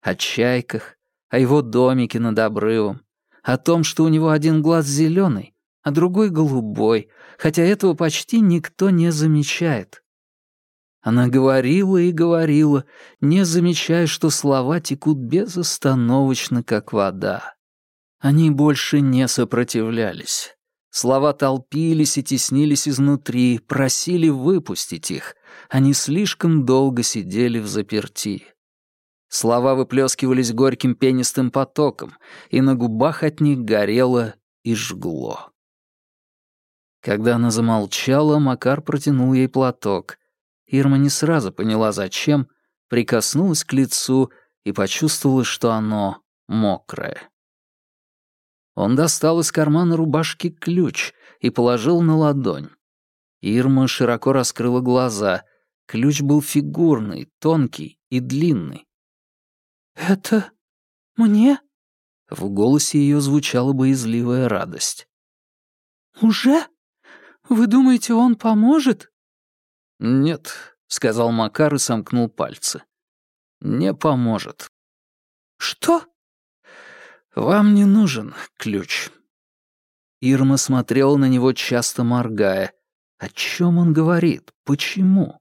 О чайках, о его домике над обрывом, о том, что у него один глаз зеленый, а другой голубой, хотя этого почти никто не замечает. Она говорила и говорила, не замечая, что слова текут безостановочно, как вода. Они больше не сопротивлялись. Слова толпились и теснились изнутри, просили выпустить их. Они слишком долго сидели в заперти. Слова выплескивались горьким пенистым потоком, и на губах от них горело и жгло. Когда она замолчала, Макар протянул ей платок. Ирма не сразу поняла, зачем, прикоснулась к лицу и почувствовала, что оно мокрое. Он достал из кармана рубашки ключ и положил на ладонь. Ирма широко раскрыла глаза. Ключ был фигурный, тонкий и длинный. «Это мне?» В голосе ее звучала боязливая радость. «Уже? Вы думаете, он поможет?» «Нет», — сказал Макар и сомкнул пальцы. «Не поможет». «Что?» «Вам не нужен ключ». Ирма смотрела на него, часто моргая. «О чем он говорит? Почему?»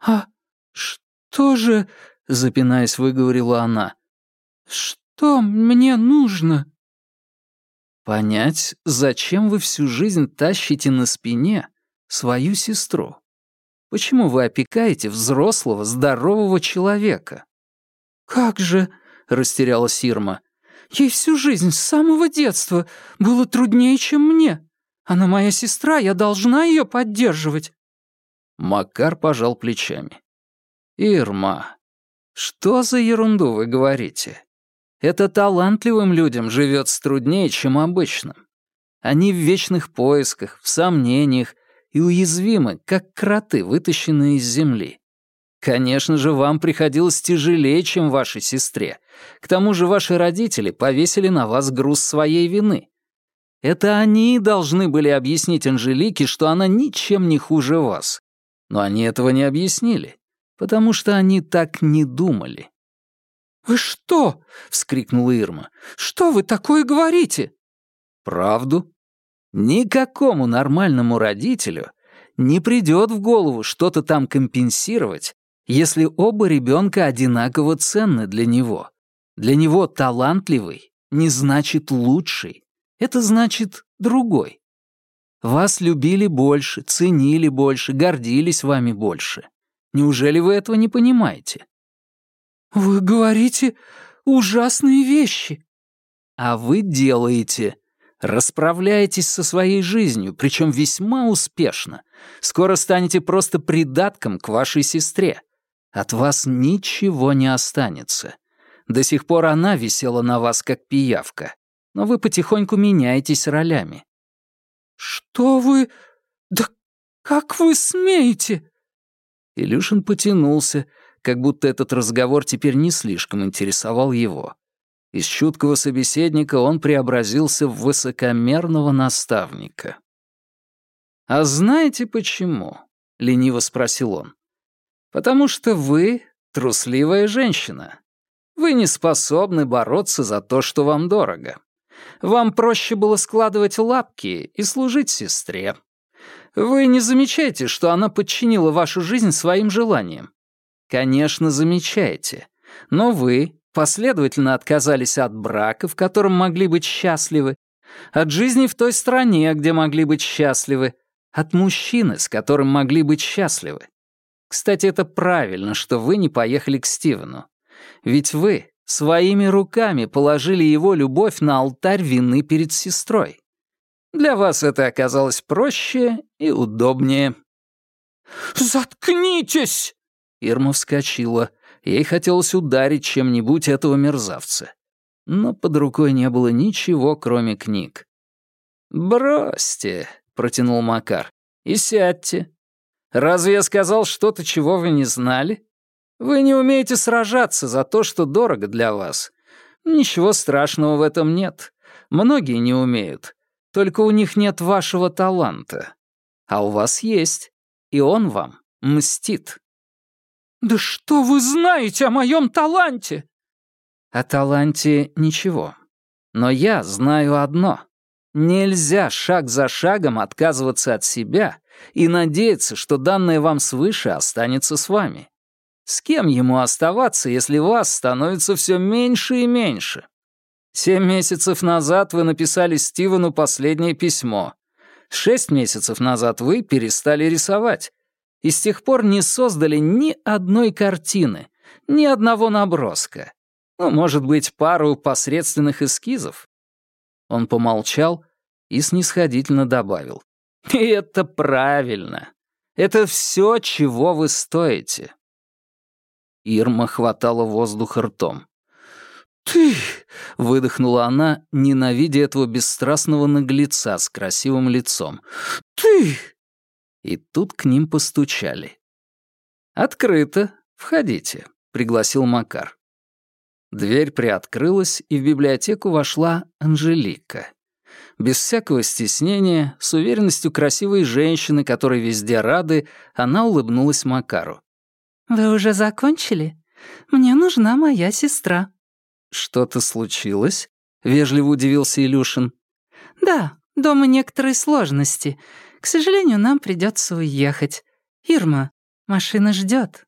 «А что же...» — запинаясь, выговорила она. «Что мне нужно?» «Понять, зачем вы всю жизнь тащите на спине свою сестру?» Почему вы опекаете взрослого, здорового человека?» «Как же!» — растерялась Ирма. «Ей всю жизнь, с самого детства, было труднее, чем мне. Она моя сестра, я должна ее поддерживать». Макар пожал плечами. «Ирма, что за ерунду вы говорите? Это талантливым людям живется труднее, чем обычным. Они в вечных поисках, в сомнениях, и уязвимы, как кроты, вытащенные из земли. Конечно же, вам приходилось тяжелее, чем вашей сестре. К тому же ваши родители повесили на вас груз своей вины. Это они должны были объяснить Анжелике, что она ничем не хуже вас. Но они этого не объяснили, потому что они так не думали. «Вы что?» — вскрикнула Ирма. «Что вы такое говорите?» «Правду», Никакому нормальному родителю не придет в голову что-то там компенсировать, если оба ребенка одинаково ценны для него. Для него талантливый не значит лучший, это значит другой. Вас любили больше, ценили больше, гордились вами больше. Неужели вы этого не понимаете? Вы говорите ужасные вещи. А вы делаете Расправляетесь со своей жизнью, причем весьма успешно. Скоро станете просто придатком к вашей сестре. От вас ничего не останется. До сих пор она висела на вас как пиявка, но вы потихоньку меняетесь ролями. «Что вы... Да как вы смеете?» Илюшин потянулся, как будто этот разговор теперь не слишком интересовал его. Из чуткого собеседника он преобразился в высокомерного наставника. «А знаете почему?» — лениво спросил он. «Потому что вы трусливая женщина. Вы не способны бороться за то, что вам дорого. Вам проще было складывать лапки и служить сестре. Вы не замечаете, что она подчинила вашу жизнь своим желаниям? Конечно, замечаете. Но вы последовательно отказались от брака, в котором могли быть счастливы, от жизни в той стране, где могли быть счастливы, от мужчины, с которым могли быть счастливы. Кстати, это правильно, что вы не поехали к Стивену. Ведь вы своими руками положили его любовь на алтарь вины перед сестрой. Для вас это оказалось проще и удобнее. «Заткнитесь!» Ирма вскочила. Ей хотелось ударить чем-нибудь этого мерзавца. Но под рукой не было ничего, кроме книг. «Бросьте», — протянул Макар, — «и сядьте. Разве я сказал что-то, чего вы не знали? Вы не умеете сражаться за то, что дорого для вас. Ничего страшного в этом нет. Многие не умеют. Только у них нет вашего таланта. А у вас есть, и он вам мстит». «Да что вы знаете о моем таланте?» О таланте ничего. Но я знаю одно. Нельзя шаг за шагом отказываться от себя и надеяться, что данное вам свыше останется с вами. С кем ему оставаться, если вас становится все меньше и меньше? Семь месяцев назад вы написали Стивену последнее письмо. Шесть месяцев назад вы перестали рисовать и с тех пор не создали ни одной картины, ни одного наброска. Ну, может быть, пару посредственных эскизов. Он помолчал и снисходительно добавил. И это правильно. Это все, чего вы стоите. Ирма хватала воздух ртом. «Ты!» — выдохнула она, ненавидя этого бесстрастного наглеца с красивым лицом. «Ты!» И тут к ним постучали. «Открыто. Входите», — пригласил Макар. Дверь приоткрылась, и в библиотеку вошла Анжелика. Без всякого стеснения, с уверенностью красивой женщины, которой везде рады, она улыбнулась Макару. «Вы уже закончили? Мне нужна моя сестра». «Что-то случилось?» — вежливо удивился Илюшин. «Да, дома некоторые сложности. К сожалению, нам придется уехать. Ирма, машина ждет.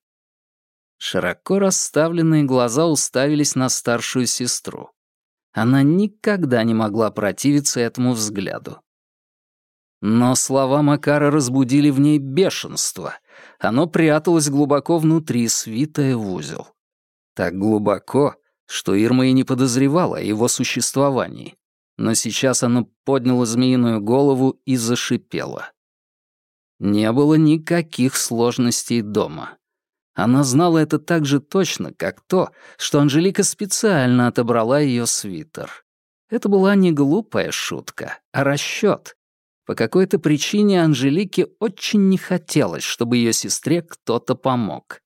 Широко расставленные глаза уставились на старшую сестру. Она никогда не могла противиться этому взгляду. Но слова Макара разбудили в ней бешенство. Оно пряталось глубоко внутри, свитое в узел. Так глубоко, что Ирма и не подозревала о его существовании но сейчас оно подняло змеиную голову и зашипело. Не было никаких сложностей дома. Она знала это так же точно, как то, что Анжелика специально отобрала ее свитер. Это была не глупая шутка, а расчет. По какой-то причине Анжелике очень не хотелось, чтобы ее сестре кто-то помог.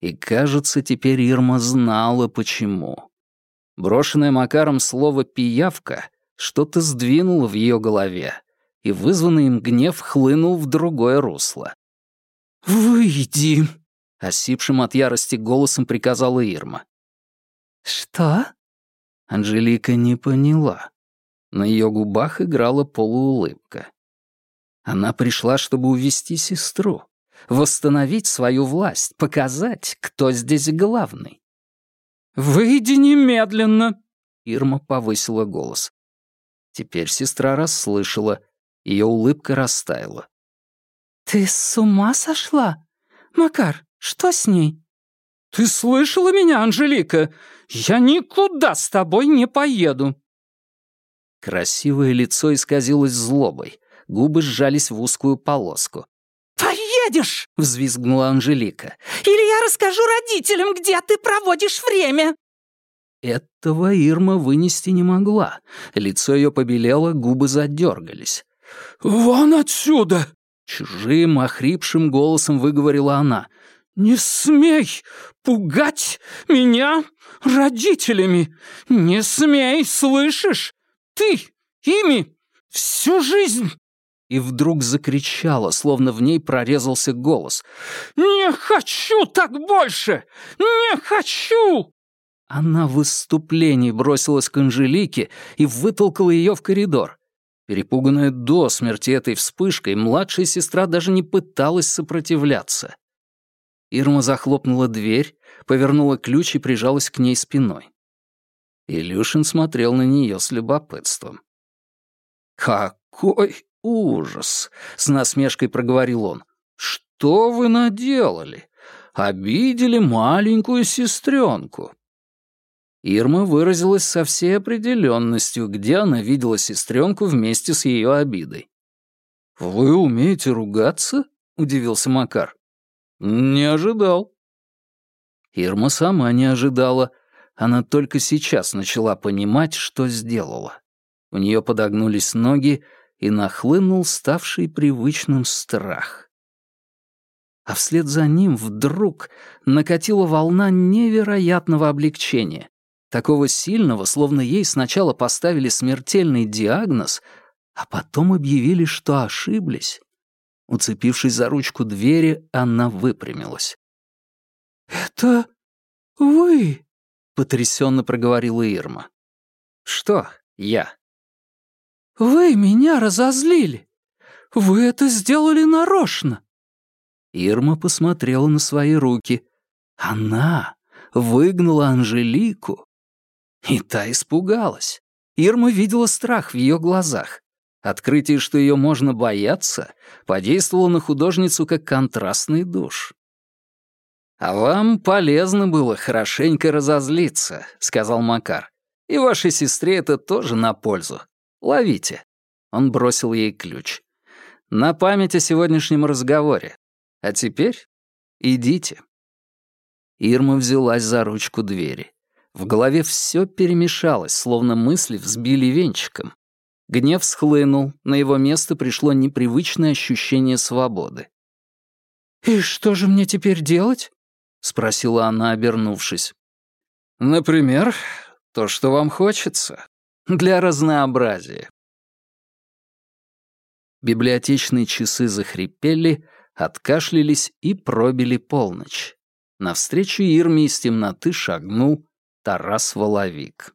И, кажется, теперь Ирма знала, почему. Брошенное Макаром слово «пиявка» что-то сдвинуло в ее голове, и вызванный им гнев хлынул в другое русло. «Выйди!» — осипшим от ярости голосом приказала Ирма. «Что?» Анжелика не поняла. На ее губах играла полуулыбка. Она пришла, чтобы увести сестру, восстановить свою власть, показать, кто здесь главный. «Выйди немедленно!» Ирма повысила голос. Теперь сестра расслышала. Ее улыбка растаяла. «Ты с ума сошла? Макар, что с ней?» «Ты слышала меня, Анжелика? Я никуда с тобой не поеду!» Красивое лицо исказилось злобой, губы сжались в узкую полоску уедешь!» — взвизгнула Анжелика. «Или я расскажу родителям, где ты проводишь время!» Этого Ирма вынести не могла. Лицо ее побелело, губы задергались. «Вон отсюда!» — чужим, охрипшим голосом выговорила она. «Не смей пугать меня родителями! Не смей, слышишь? Ты ими всю жизнь и вдруг закричала, словно в ней прорезался голос. «Не хочу так больше! Не хочу!» Она в выступлении бросилась к Анжелике и вытолкала ее в коридор. Перепуганная до смерти этой вспышкой, младшая сестра даже не пыталась сопротивляться. Ирма захлопнула дверь, повернула ключ и прижалась к ней спиной. Илюшин смотрел на нее с любопытством. «Какой ужас!» — с насмешкой проговорил он. «Что вы наделали? Обидели маленькую сестренку!» Ирма выразилась со всей определенностью, где она видела сестренку вместе с ее обидой. «Вы умеете ругаться?» — удивился Макар. «Не ожидал». Ирма сама не ожидала. Она только сейчас начала понимать, что сделала. У нее подогнулись ноги, и нахлынул ставший привычным страх. А вслед за ним вдруг накатила волна невероятного облегчения, такого сильного, словно ей сначала поставили смертельный диагноз, а потом объявили, что ошиблись. Уцепившись за ручку двери, она выпрямилась. «Это вы?» — потрясенно проговорила Ирма. «Что я?» «Вы меня разозлили! Вы это сделали нарочно!» Ирма посмотрела на свои руки. Она выгнала Анжелику. И та испугалась. Ирма видела страх в ее глазах. Открытие, что ее можно бояться, подействовало на художницу как контрастный душ. «А вам полезно было хорошенько разозлиться», — сказал Макар. «И вашей сестре это тоже на пользу. Ловите». Он бросил ей ключ. «На память о сегодняшнем разговоре. А теперь идите». Ирма взялась за ручку двери. В голове все перемешалось, словно мысли взбили венчиком. Гнев схлынул, на его место пришло непривычное ощущение свободы. «И что же мне теперь делать?» — спросила она, обернувшись. «Например, то, что вам хочется», для разнообразия. Библиотечные часы захрипели, откашлялись и пробили полночь. Навстречу Ирме из темноты шагнул Тарас Воловик.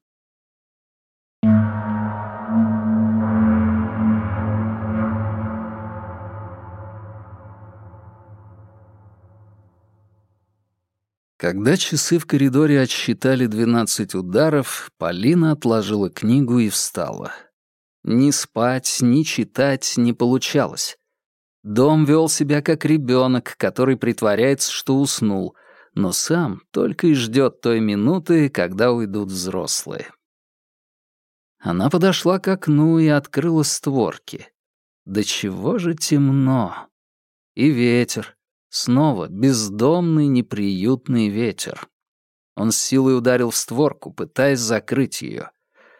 Когда часы в коридоре отсчитали двенадцать ударов, Полина отложила книгу и встала. Ни спать, ни читать не получалось. Дом вел себя как ребенок, который притворяется, что уснул, но сам только и ждет той минуты, когда уйдут взрослые. Она подошла к окну и открыла створки. Да чего же темно! И ветер, Снова бездомный неприютный ветер. Он с силой ударил в створку, пытаясь закрыть ее.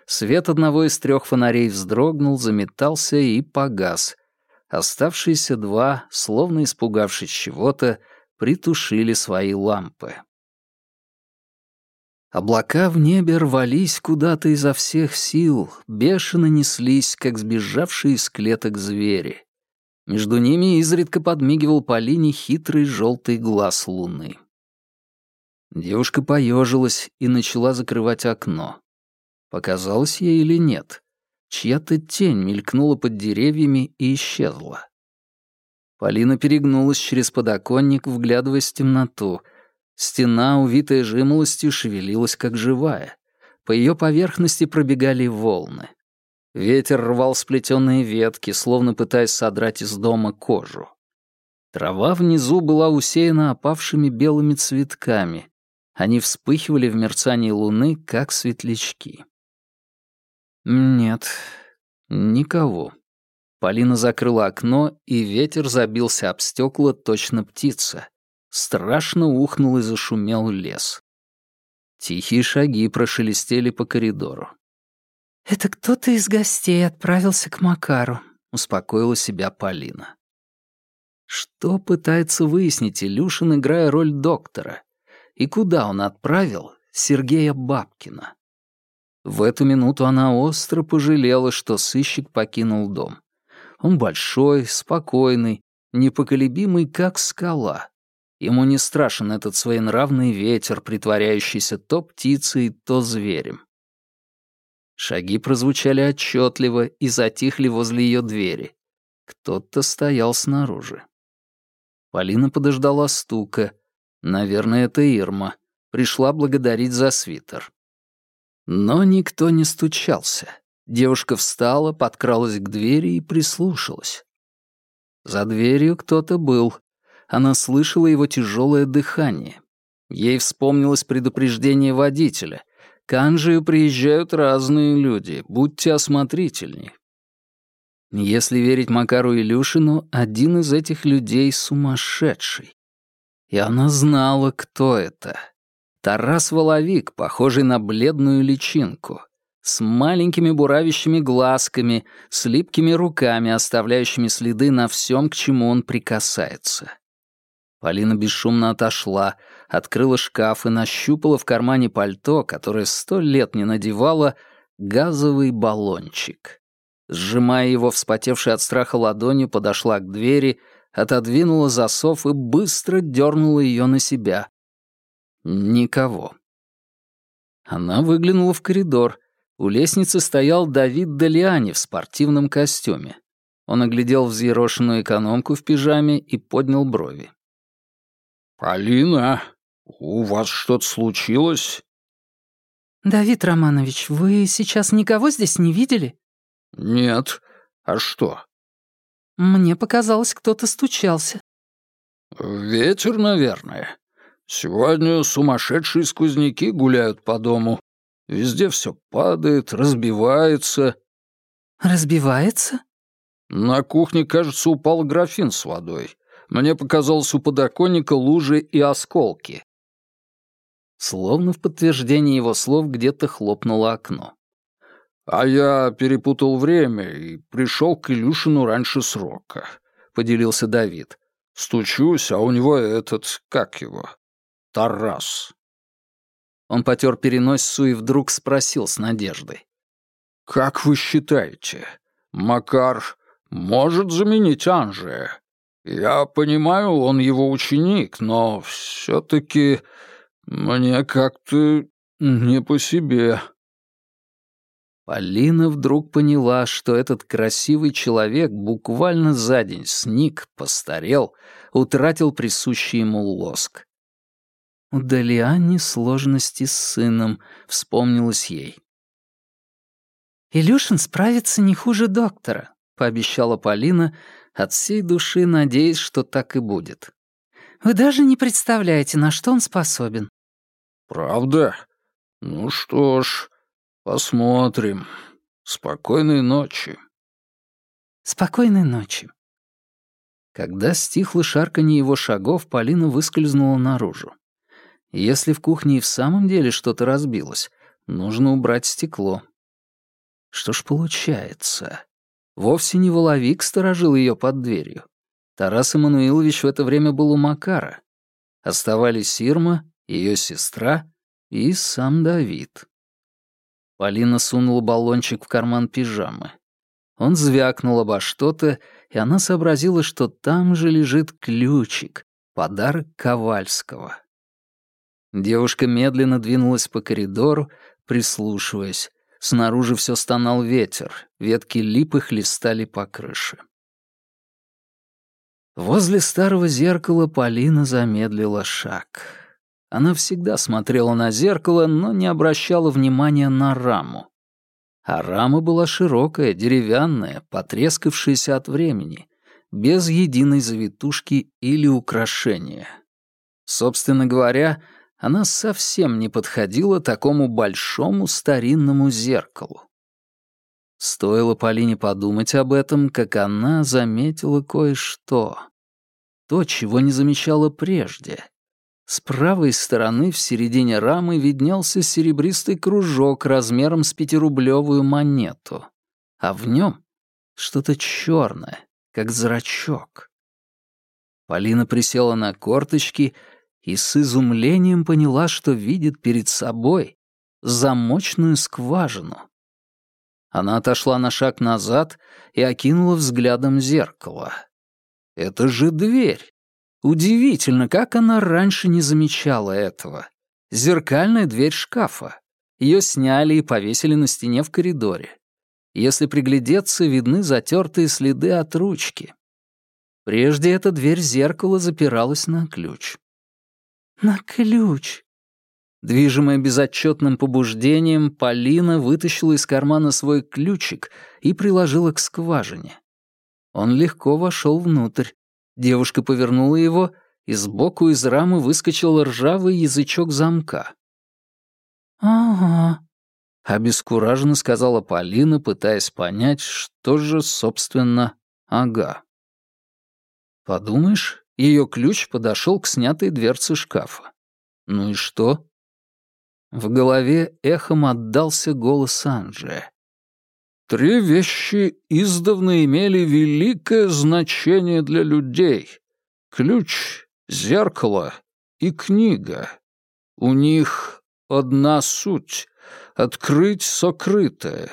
Свет одного из трех фонарей вздрогнул, заметался и погас. Оставшиеся два, словно испугавшись чего-то, притушили свои лампы. Облака в небе рвались куда-то изо всех сил, бешено неслись, как сбежавшие из клеток звери. Между ними изредка подмигивал Полине хитрый желтый глаз луны. Девушка поежилась и начала закрывать окно. Показалось ей или нет? Чья-то тень мелькнула под деревьями и исчезла. Полина перегнулась через подоконник, вглядываясь в темноту. Стена, увитая жимолостью, шевелилась как живая. По ее поверхности пробегали волны. Ветер рвал сплетенные ветки, словно пытаясь содрать из дома кожу. Трава внизу была усеяна опавшими белыми цветками. Они вспыхивали в мерцании луны, как светлячки. Нет, никого. Полина закрыла окно, и ветер забился об стекла точно птица. Страшно ухнул и зашумел лес. Тихие шаги прошелестели по коридору. «Это кто-то из гостей отправился к Макару», — успокоила себя Полина. Что пытается выяснить Илюшин, играя роль доктора? И куда он отправил Сергея Бабкина? В эту минуту она остро пожалела, что сыщик покинул дом. Он большой, спокойный, непоколебимый, как скала. Ему не страшен этот своенравный ветер, притворяющийся то птицей, то зверем. Шаги прозвучали отчетливо и затихли возле ее двери. Кто-то стоял снаружи. Полина подождала стука. Наверное, это Ирма. Пришла благодарить за свитер. Но никто не стучался. Девушка встала, подкралась к двери и прислушалась. За дверью кто-то был. Она слышала его тяжелое дыхание. Ей вспомнилось предупреждение водителя. К Анжию приезжают разные люди, будьте осмотрительней. Если верить Макару Илюшину, один из этих людей сумасшедший. И она знала, кто это. Тарас Воловик, похожий на бледную личинку, с маленькими буравящими глазками, с липкими руками, оставляющими следы на всем, к чему он прикасается. Полина бесшумно отошла, открыла шкаф и нащупала в кармане пальто, которое сто лет не надевала, газовый баллончик. Сжимая его вспотевшей от страха ладонью, подошла к двери, отодвинула засов и быстро дернула ее на себя. Никого. Она выглянула в коридор. У лестницы стоял Давид Далиани в спортивном костюме. Он оглядел взъерошенную экономку в пижаме и поднял брови. «Полина, «У вас что-то случилось?» «Давид Романович, вы сейчас никого здесь не видели?» «Нет. А что?» «Мне показалось, кто-то стучался». «Ветер, наверное. Сегодня сумасшедшие сквозняки гуляют по дому. Везде все падает, разбивается». «Разбивается?» «На кухне, кажется, упал графин с водой. Мне показалось, у подоконника лужи и осколки». Словно в подтверждение его слов где-то хлопнуло окно. «А я перепутал время и пришел к Илюшину раньше срока», — поделился Давид. «Стучусь, а у него этот, как его, Тарас». Он потер переносицу и вдруг спросил с надеждой. «Как вы считаете, Макар может заменить Анжея? Я понимаю, он его ученик, но все-таки «Мне как-то не по себе». Полина вдруг поняла, что этот красивый человек буквально за день сник, постарел, утратил присущий ему лоск. «У Далиани сложности с сыном», — вспомнилось ей. «Илюшин справится не хуже доктора», — пообещала Полина, от всей души надеясь, что так и будет. «Вы даже не представляете, на что он способен. «Правда? Ну что ж, посмотрим. Спокойной ночи». «Спокойной ночи». Когда стихло шарканье его шагов, Полина выскользнула наружу. Если в кухне и в самом деле что-то разбилось, нужно убрать стекло. Что ж получается? Вовсе не Воловик сторожил ее под дверью. Тарас Эммануилович в это время был у Макара. Оставались Ирма ее сестра и сам Давид. Полина сунула баллончик в карман пижамы. Он звякнул обо что-то, и она сообразила, что там же лежит ключик, подарок Ковальского. Девушка медленно двинулась по коридору, прислушиваясь. Снаружи все стонал ветер, ветки липы хлестали по крыше. Возле старого зеркала Полина замедлила шаг. Она всегда смотрела на зеркало, но не обращала внимания на раму. А рама была широкая, деревянная, потрескавшаяся от времени, без единой завитушки или украшения. Собственно говоря, она совсем не подходила такому большому старинному зеркалу. Стоило Полине подумать об этом, как она заметила кое-что. То, чего не замечала прежде, с правой стороны в середине рамы виднелся серебристый кружок размером с пятирублевую монету, а в нем что-то черное, как зрачок. Полина присела на корточки и с изумлением поняла, что видит перед собой замочную скважину. Она отошла на шаг назад и окинула взглядом зеркало. «Это же дверь!» Удивительно, как она раньше не замечала этого. Зеркальная дверь шкафа. Ее сняли и повесили на стене в коридоре. Если приглядеться, видны затертые следы от ручки. Прежде эта дверь зеркала запиралась на ключ. «На ключ!» Движимая безотчетным побуждением, Полина вытащила из кармана свой ключик и приложила к скважине. Он легко вошел внутрь, Девушка повернула его, и сбоку из рамы выскочил ржавый язычок замка. «Ага», — обескураженно сказала Полина, пытаясь понять, что же, собственно, «ага». Подумаешь, ее ключ подошел к снятой дверце шкафа. Ну и что? В голове эхом отдался голос Анджия. Три вещи издавна имели великое значение для людей. Ключ, зеркало и книга. У них одна суть — открыть сокрытое.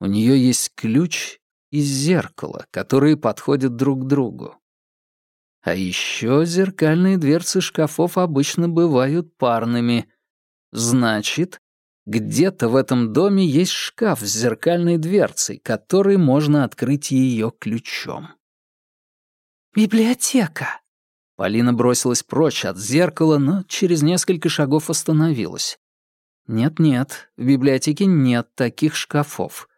У нее есть ключ и зеркало, которые подходят друг другу. А еще зеркальные дверцы шкафов обычно бывают парными. Значит, где-то в этом доме есть шкаф с зеркальной дверцей, который можно открыть ее ключом. «Библиотека!» Полина бросилась прочь от зеркала, но через несколько шагов остановилась. Нет-нет, в библиотеке нет таких шкафов.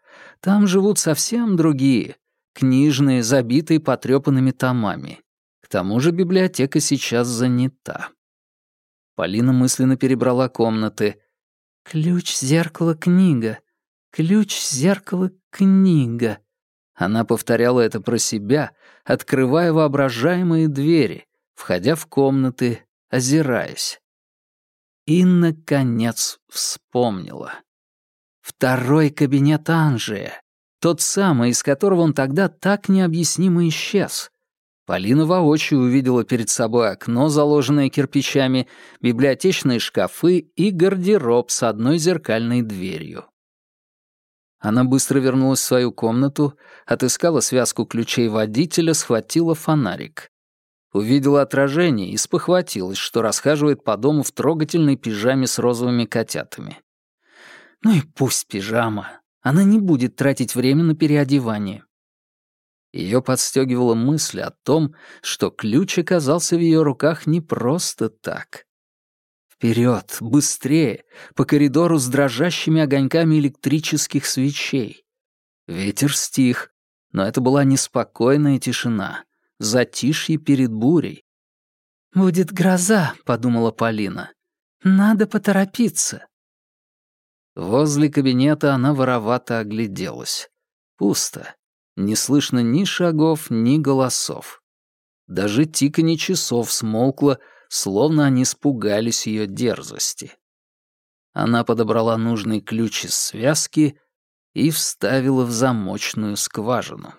Там живут совсем другие, книжные, забитые потрёпанными томами. К тому же библиотека сейчас занята. Полина мысленно перебрала комнаты. «Ключ, зеркало, книга. Ключ, зеркало, книга». Она повторяла это про себя, открывая воображаемые двери, входя в комнаты, озираясь. И, наконец, вспомнила. Второй кабинет Анжия, тот самый, из которого он тогда так необъяснимо исчез. Полина воочию увидела перед собой окно, заложенное кирпичами, библиотечные шкафы и гардероб с одной зеркальной дверью. Она быстро вернулась в свою комнату, отыскала связку ключей водителя, схватила фонарик. Увидела отражение и спохватилась, что расхаживает по дому в трогательной пижаме с розовыми котятами. Ну и пусть пижама. Она не будет тратить время на переодевание. Ее подстегивала мысль о том, что ключ оказался в ее руках не просто так. Вперед, быстрее, по коридору с дрожащими огоньками электрических свечей. Ветер стих, но это была неспокойная тишина, затишье перед бурей. «Будет гроза», — подумала Полина. «Надо поторопиться». Возле кабинета она воровато огляделась. Пусто. Не слышно ни шагов, ни голосов. Даже тиканье часов смолкло, словно они испугались ее дерзости. Она подобрала нужный ключ из связки и вставила в замочную скважину.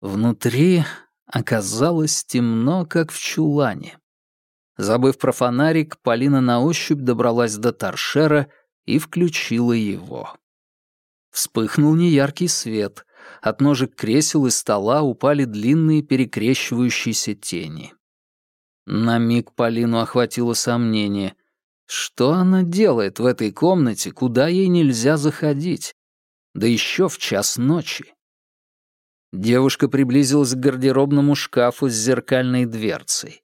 Внутри оказалось темно, как в чулане. Забыв про фонарик, Полина на ощупь добралась до торшера и включила его. Вспыхнул неяркий свет. От ножек кресел и стола упали длинные перекрещивающиеся тени. На миг Полину охватило сомнение. Что она делает в этой комнате, куда ей нельзя заходить? Да еще в час ночи. Девушка приблизилась к гардеробному шкафу с зеркальной дверцей.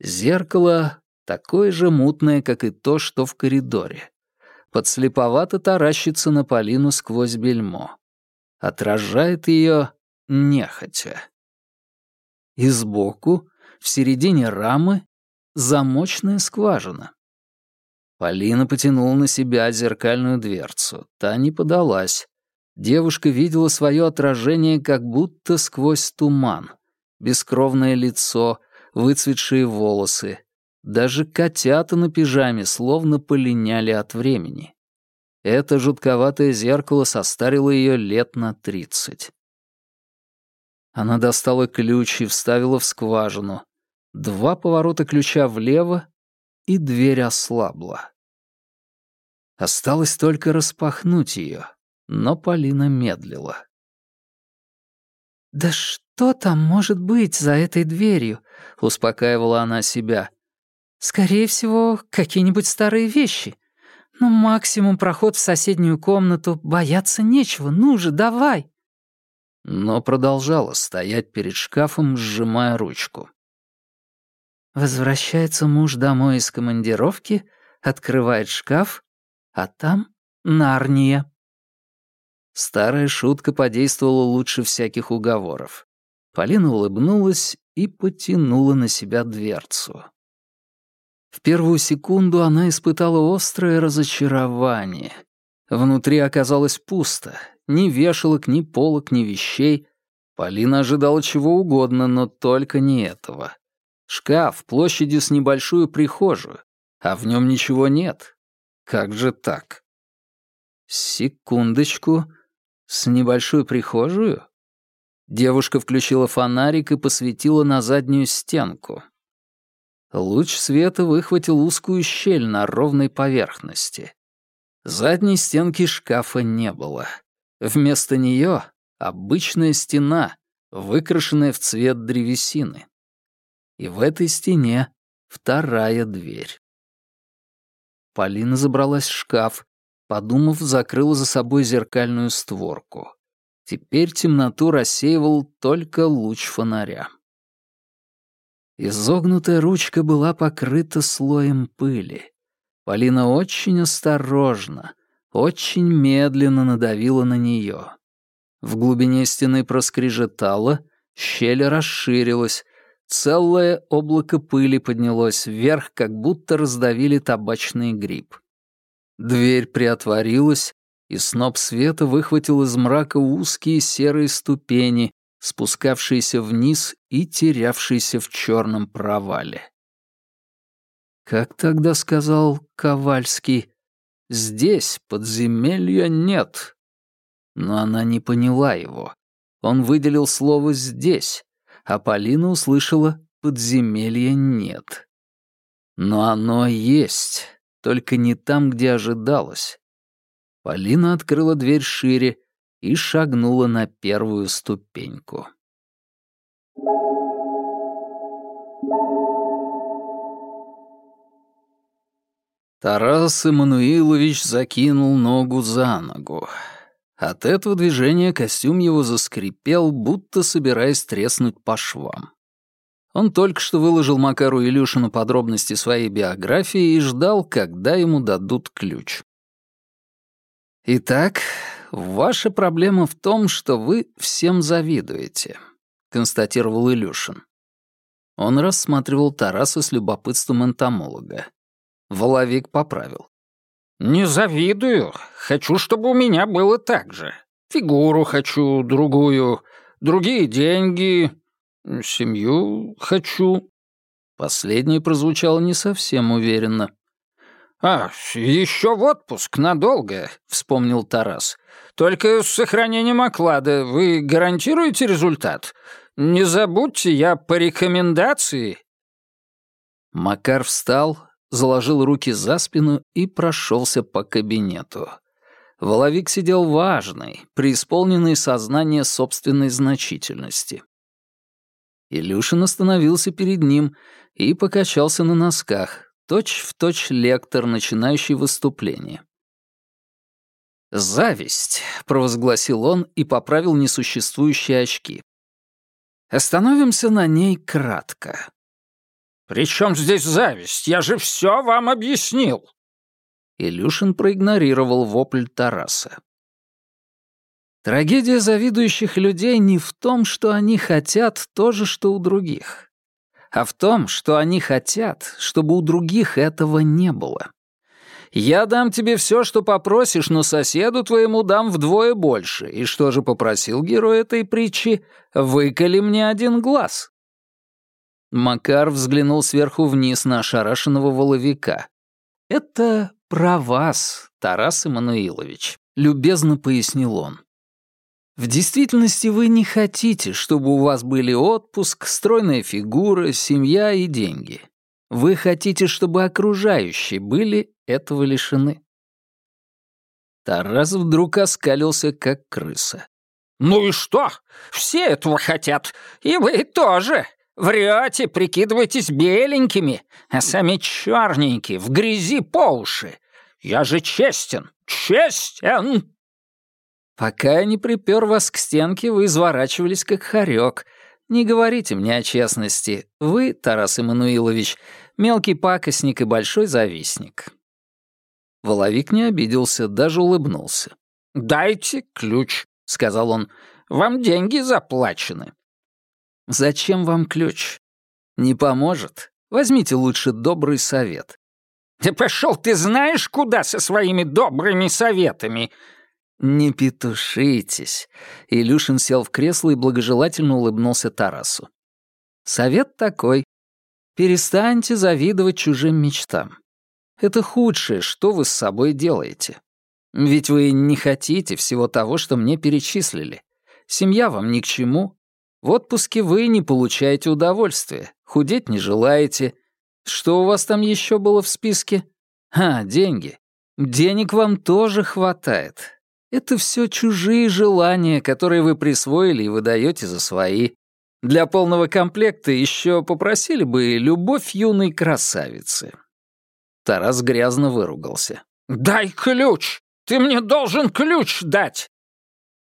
Зеркало такое же мутное, как и то, что в коридоре подслеповато таращится на Полину сквозь бельмо. Отражает ее нехотя. И сбоку, в середине рамы, замочная скважина. Полина потянула на себя зеркальную дверцу. Та не подалась. Девушка видела свое отражение как будто сквозь туман. Бескровное лицо, выцветшие волосы, даже котята на пижаме словно полиняли от времени. Это жутковатое зеркало состарило ее лет на тридцать. Она достала ключ и вставила в скважину. Два поворота ключа влево, и дверь ослабла. Осталось только распахнуть ее, но Полина медлила. «Да что там может быть за этой дверью?» — успокаивала она себя. Скорее всего, какие-нибудь старые вещи. но максимум проход в соседнюю комнату. Бояться нечего. Ну же, давай!» Но продолжала стоять перед шкафом, сжимая ручку. Возвращается муж домой из командировки, открывает шкаф, а там Нарния. Старая шутка подействовала лучше всяких уговоров. Полина улыбнулась и потянула на себя дверцу. В первую секунду она испытала острое разочарование. Внутри оказалось пусто. Ни вешалок, ни полок, ни вещей. Полина ожидала чего угодно, но только не этого. Шкаф площадью с небольшую прихожую, а в нем ничего нет. Как же так? Секундочку. С небольшую прихожую? Девушка включила фонарик и посветила на заднюю стенку. Луч света выхватил узкую щель на ровной поверхности. Задней стенки шкафа не было. Вместо нее обычная стена, выкрашенная в цвет древесины. И в этой стене вторая дверь. Полина забралась в шкаф, подумав, закрыла за собой зеркальную створку. Теперь темноту рассеивал только луч фонаря. Изогнутая ручка была покрыта слоем пыли. Полина очень осторожно, очень медленно надавила на нее. В глубине стены проскрежетало, щель расширилась, целое облако пыли поднялось вверх, как будто раздавили табачный гриб. Дверь приотворилась, и сноп света выхватил из мрака узкие серые ступени, спускавшиеся вниз и терявшиеся в черном провале. Как тогда сказал Ковальский, «Здесь подземелья нет». Но она не поняла его. Он выделил слово «здесь», а Полина услышала «подземелья нет». Но оно есть, только не там, где ожидалось. Полина открыла дверь шире, и шагнула на первую ступеньку. Тарас Эммануилович закинул ногу за ногу. От этого движения костюм его заскрипел, будто собираясь треснуть по швам. Он только что выложил Макару Илюшину подробности своей биографии и ждал, когда ему дадут ключ. Итак, ваша проблема в том, что вы всем завидуете», — констатировал Илюшин. Он рассматривал Тараса с любопытством энтомолога. Воловик поправил. «Не завидую. Хочу, чтобы у меня было так же. Фигуру хочу другую, другие деньги, семью хочу». Последнее прозвучало не совсем уверенно. «А, еще в отпуск надолго», — вспомнил Тарас. Только с сохранением оклада вы гарантируете результат? Не забудьте, я по рекомендации». Макар встал, заложил руки за спину и прошелся по кабинету. Воловик сидел важный, преисполненный сознание собственной значительности. Илюшин остановился перед ним и покачался на носках, точь-в-точь точь лектор, начинающий выступление. «Зависть», — провозгласил он и поправил несуществующие очки. «Остановимся на ней кратко». «При чем здесь зависть? Я же все вам объяснил!» Илюшин проигнорировал вопль Тараса. Трагедия завидующих людей не в том, что они хотят то же, что у других, а в том, что они хотят, чтобы у других этого не было. Я дам тебе все, что попросишь, но соседу твоему дам вдвое больше. И что же попросил герой этой притчи? Выколи мне один глаз». Макар взглянул сверху вниз на ошарашенного воловика. «Это про вас, Тарас Иммануилович», — любезно пояснил он. В действительности вы не хотите, чтобы у вас были отпуск, стройная фигура, семья и деньги. Вы хотите, чтобы окружающие были этого лишены. Тарас вдруг оскалился, как крыса. «Ну и что? Все этого хотят. И вы тоже. Врете, прикидываетесь беленькими, а сами черненькие, в грязи по уши. Я же честен, честен!» «Пока я не припер вас к стенке, вы изворачивались, как хорек. Не говорите мне о честности. Вы, Тарас Эммануилович, мелкий пакостник и большой завистник. Воловик не обиделся, даже улыбнулся. «Дайте ключ», — сказал он. «Вам деньги заплачены». «Зачем вам ключ? Не поможет? Возьмите лучше добрый совет». «Да пошел ты знаешь куда со своими добрыми советами!» «Не петушитесь!» Илюшин сел в кресло и благожелательно улыбнулся Тарасу. «Совет такой. Перестаньте завидовать чужим мечтам. Это худшее, что вы с собой делаете. Ведь вы не хотите всего того, что мне перечислили. Семья вам ни к чему. В отпуске вы не получаете удовольствия, худеть не желаете. Что у вас там еще было в списке? А, деньги. Денег вам тоже хватает. Это все чужие желания, которые вы присвоили и выдаете за свои. Для полного комплекта еще попросили бы «Любовь юной красавицы». Тарас грязно выругался. «Дай ключ! Ты мне должен ключ дать!»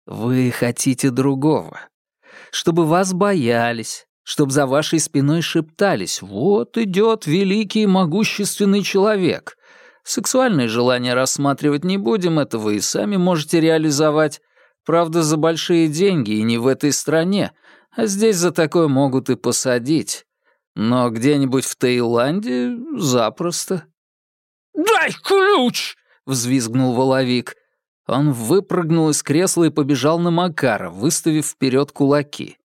«Вы хотите другого. Чтобы вас боялись, чтобы за вашей спиной шептались. Вот идет великий могущественный человек. Сексуальные желания рассматривать не будем, это вы и сами можете реализовать. Правда, за большие деньги и не в этой стране, а здесь за такое могут и посадить. Но где-нибудь в Таиланде запросто. «Дай ключ!» — взвизгнул Воловик. Он выпрыгнул из кресла и побежал на Макара, выставив вперед кулаки.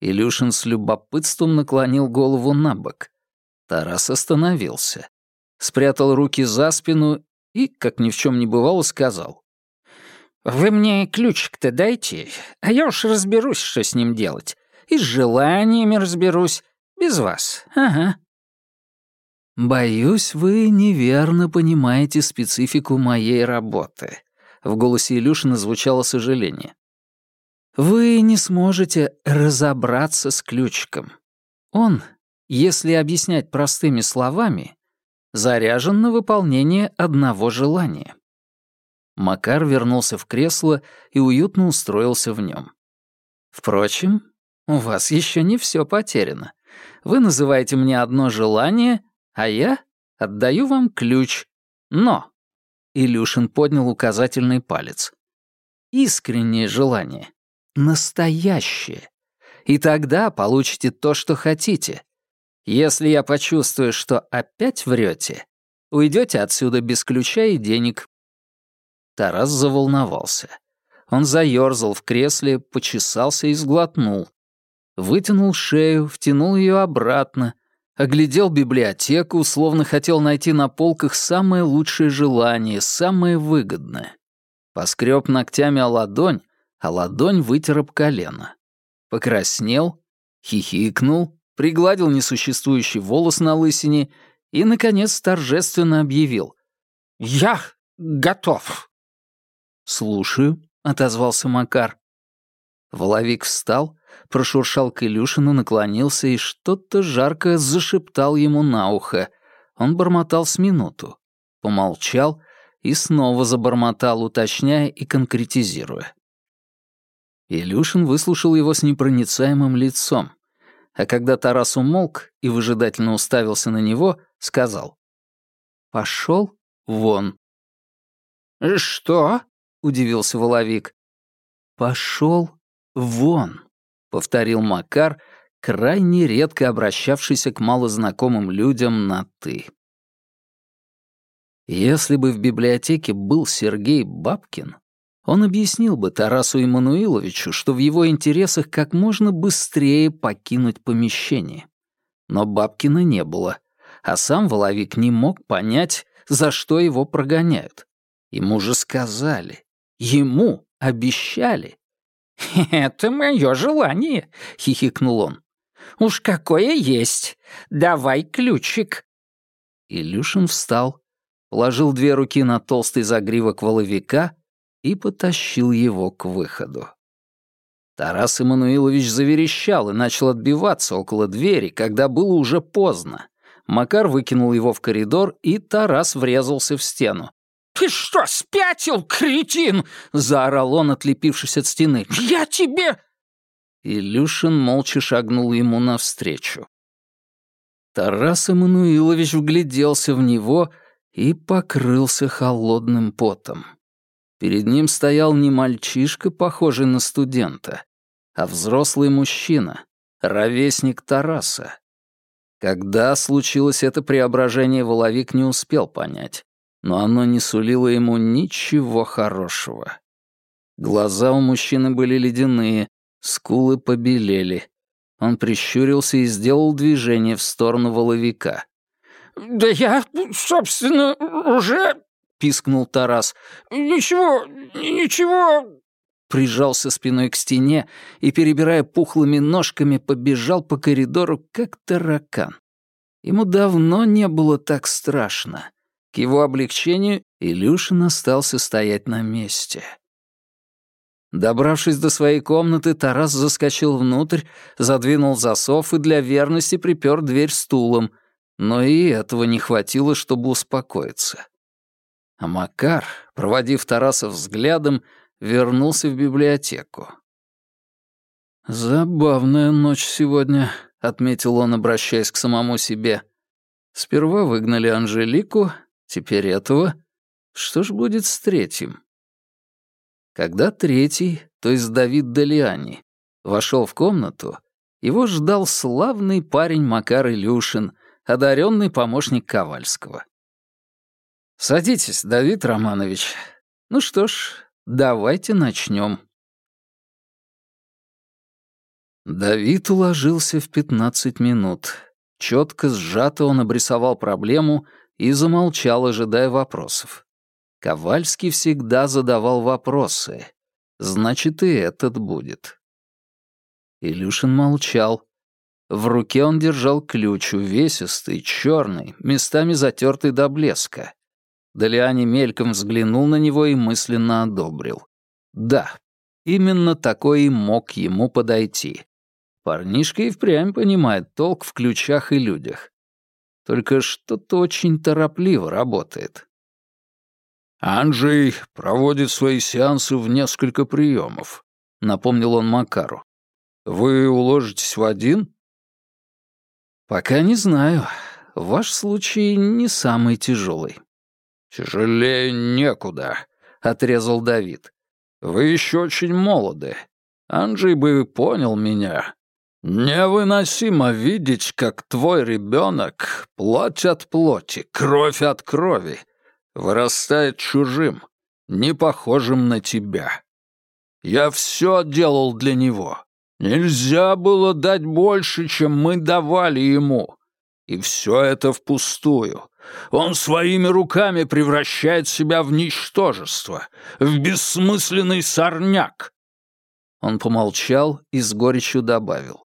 Илюшин с любопытством наклонил голову на бок. Тарас остановился, спрятал руки за спину и, как ни в чем не бывало, сказал. Вы мне ключик-то дайте, а я уж разберусь, что с ним делать. И с желаниями разберусь. Без вас. Ага. Боюсь, вы неверно понимаете специфику моей работы. В голосе Илюшина звучало сожаление. Вы не сможете разобраться с ключиком. Он, если объяснять простыми словами, заряжен на выполнение одного желания. Макар вернулся в кресло и уютно устроился в нем. «Впрочем, у вас еще не все потеряно. Вы называете мне одно желание, а я отдаю вам ключ. Но...» Илюшин поднял указательный палец. «Искреннее желание. Настоящее. И тогда получите то, что хотите. Если я почувствую, что опять врете, уйдете отсюда без ключа и денег, Тарас заволновался. Он заёрзал в кресле, почесался и сглотнул. Вытянул шею, втянул её обратно, оглядел библиотеку, словно хотел найти на полках самое лучшее желание, самое выгодное. Поскрёб ногтями о ладонь, а ладонь вытер об колено. Покраснел, хихикнул, пригладил несуществующий волос на лысине и, наконец, торжественно объявил. «Я готов!» «Слушаю», — отозвался Макар. Воловик встал, прошуршал к Илюшину, наклонился и что-то жарко зашептал ему на ухо. Он бормотал с минуту, помолчал и снова забормотал, уточняя и конкретизируя. Илюшин выслушал его с непроницаемым лицом, а когда Тарас умолк и выжидательно уставился на него, сказал «Пошел вон». «Что?» — удивился Воловик. «Пошел вон», — повторил Макар, крайне редко обращавшийся к малознакомым людям на «ты». Если бы в библиотеке был Сергей Бабкин, он объяснил бы Тарасу Иммануиловичу, что в его интересах как можно быстрее покинуть помещение. Но Бабкина не было, а сам Воловик не мог понять, за что его прогоняют. Ему же сказали, Ему обещали. «Это мое желание», — хихикнул он. «Уж какое есть! Давай ключик!» Илюшин встал, положил две руки на толстый загривок воловика и потащил его к выходу. Тарас Иммануилович заверещал и начал отбиваться около двери, когда было уже поздно. Макар выкинул его в коридор, и Тарас врезался в стену. «Ты что, спятил, кретин?» — заорал он, отлепившись от стены. «Я тебе...» Илюшин молча шагнул ему навстречу. Тарас Эммануилович вгляделся в него и покрылся холодным потом. Перед ним стоял не мальчишка, похожий на студента, а взрослый мужчина, ровесник Тараса. Когда случилось это преображение, Воловик не успел понять но оно не сулило ему ничего хорошего. Глаза у мужчины были ледяные, скулы побелели. Он прищурился и сделал движение в сторону воловика. «Да я, собственно, уже...» — пискнул Тарас. «Ничего, ничего...» Прижался спиной к стене и, перебирая пухлыми ножками, побежал по коридору, как таракан. Ему давно не было так страшно. К его облегчению Илюшин остался стоять на месте. Добравшись до своей комнаты, Тарас заскочил внутрь, задвинул засов и для верности припер дверь стулом, но и этого не хватило, чтобы успокоиться. А Макар, проводив Тараса взглядом, вернулся в библиотеку. «Забавная ночь сегодня», — отметил он, обращаясь к самому себе. «Сперва выгнали Анжелику, Теперь этого. Что ж будет с третьим? Когда третий, то есть Давид Делиани, вошел в комнату, его ждал славный парень Макар Илюшин, одаренный помощник Ковальского. «Садитесь, Давид Романович. Ну что ж, давайте начнем». Давид уложился в 15 минут. Четко сжато он обрисовал проблему — и замолчал, ожидая вопросов. Ковальский всегда задавал вопросы. Значит, и этот будет. Илюшин молчал. В руке он держал ключ, увесистый, черный, местами затертый до блеска. Далиани мельком взглянул на него и мысленно одобрил. Да, именно такой и мог ему подойти. Парнишка и впрямь понимает толк в ключах и людях. Только что-то очень торопливо работает. «Анджей проводит свои сеансы в несколько приемов», — напомнил он Макару. «Вы уложитесь в один?» «Пока не знаю. Ваш случай не самый тяжелый». «Тяжелее некуда», — отрезал Давид. «Вы еще очень молоды. Анджей бы понял меня, «Невыносимо видеть, как твой ребенок, плоть от плоти, кровь от крови, вырастает чужим, не похожим на тебя. Я все делал для него. Нельзя было дать больше, чем мы давали ему. И все это впустую. Он своими руками превращает себя в ничтожество, в бессмысленный сорняк». Он помолчал и с горечью добавил.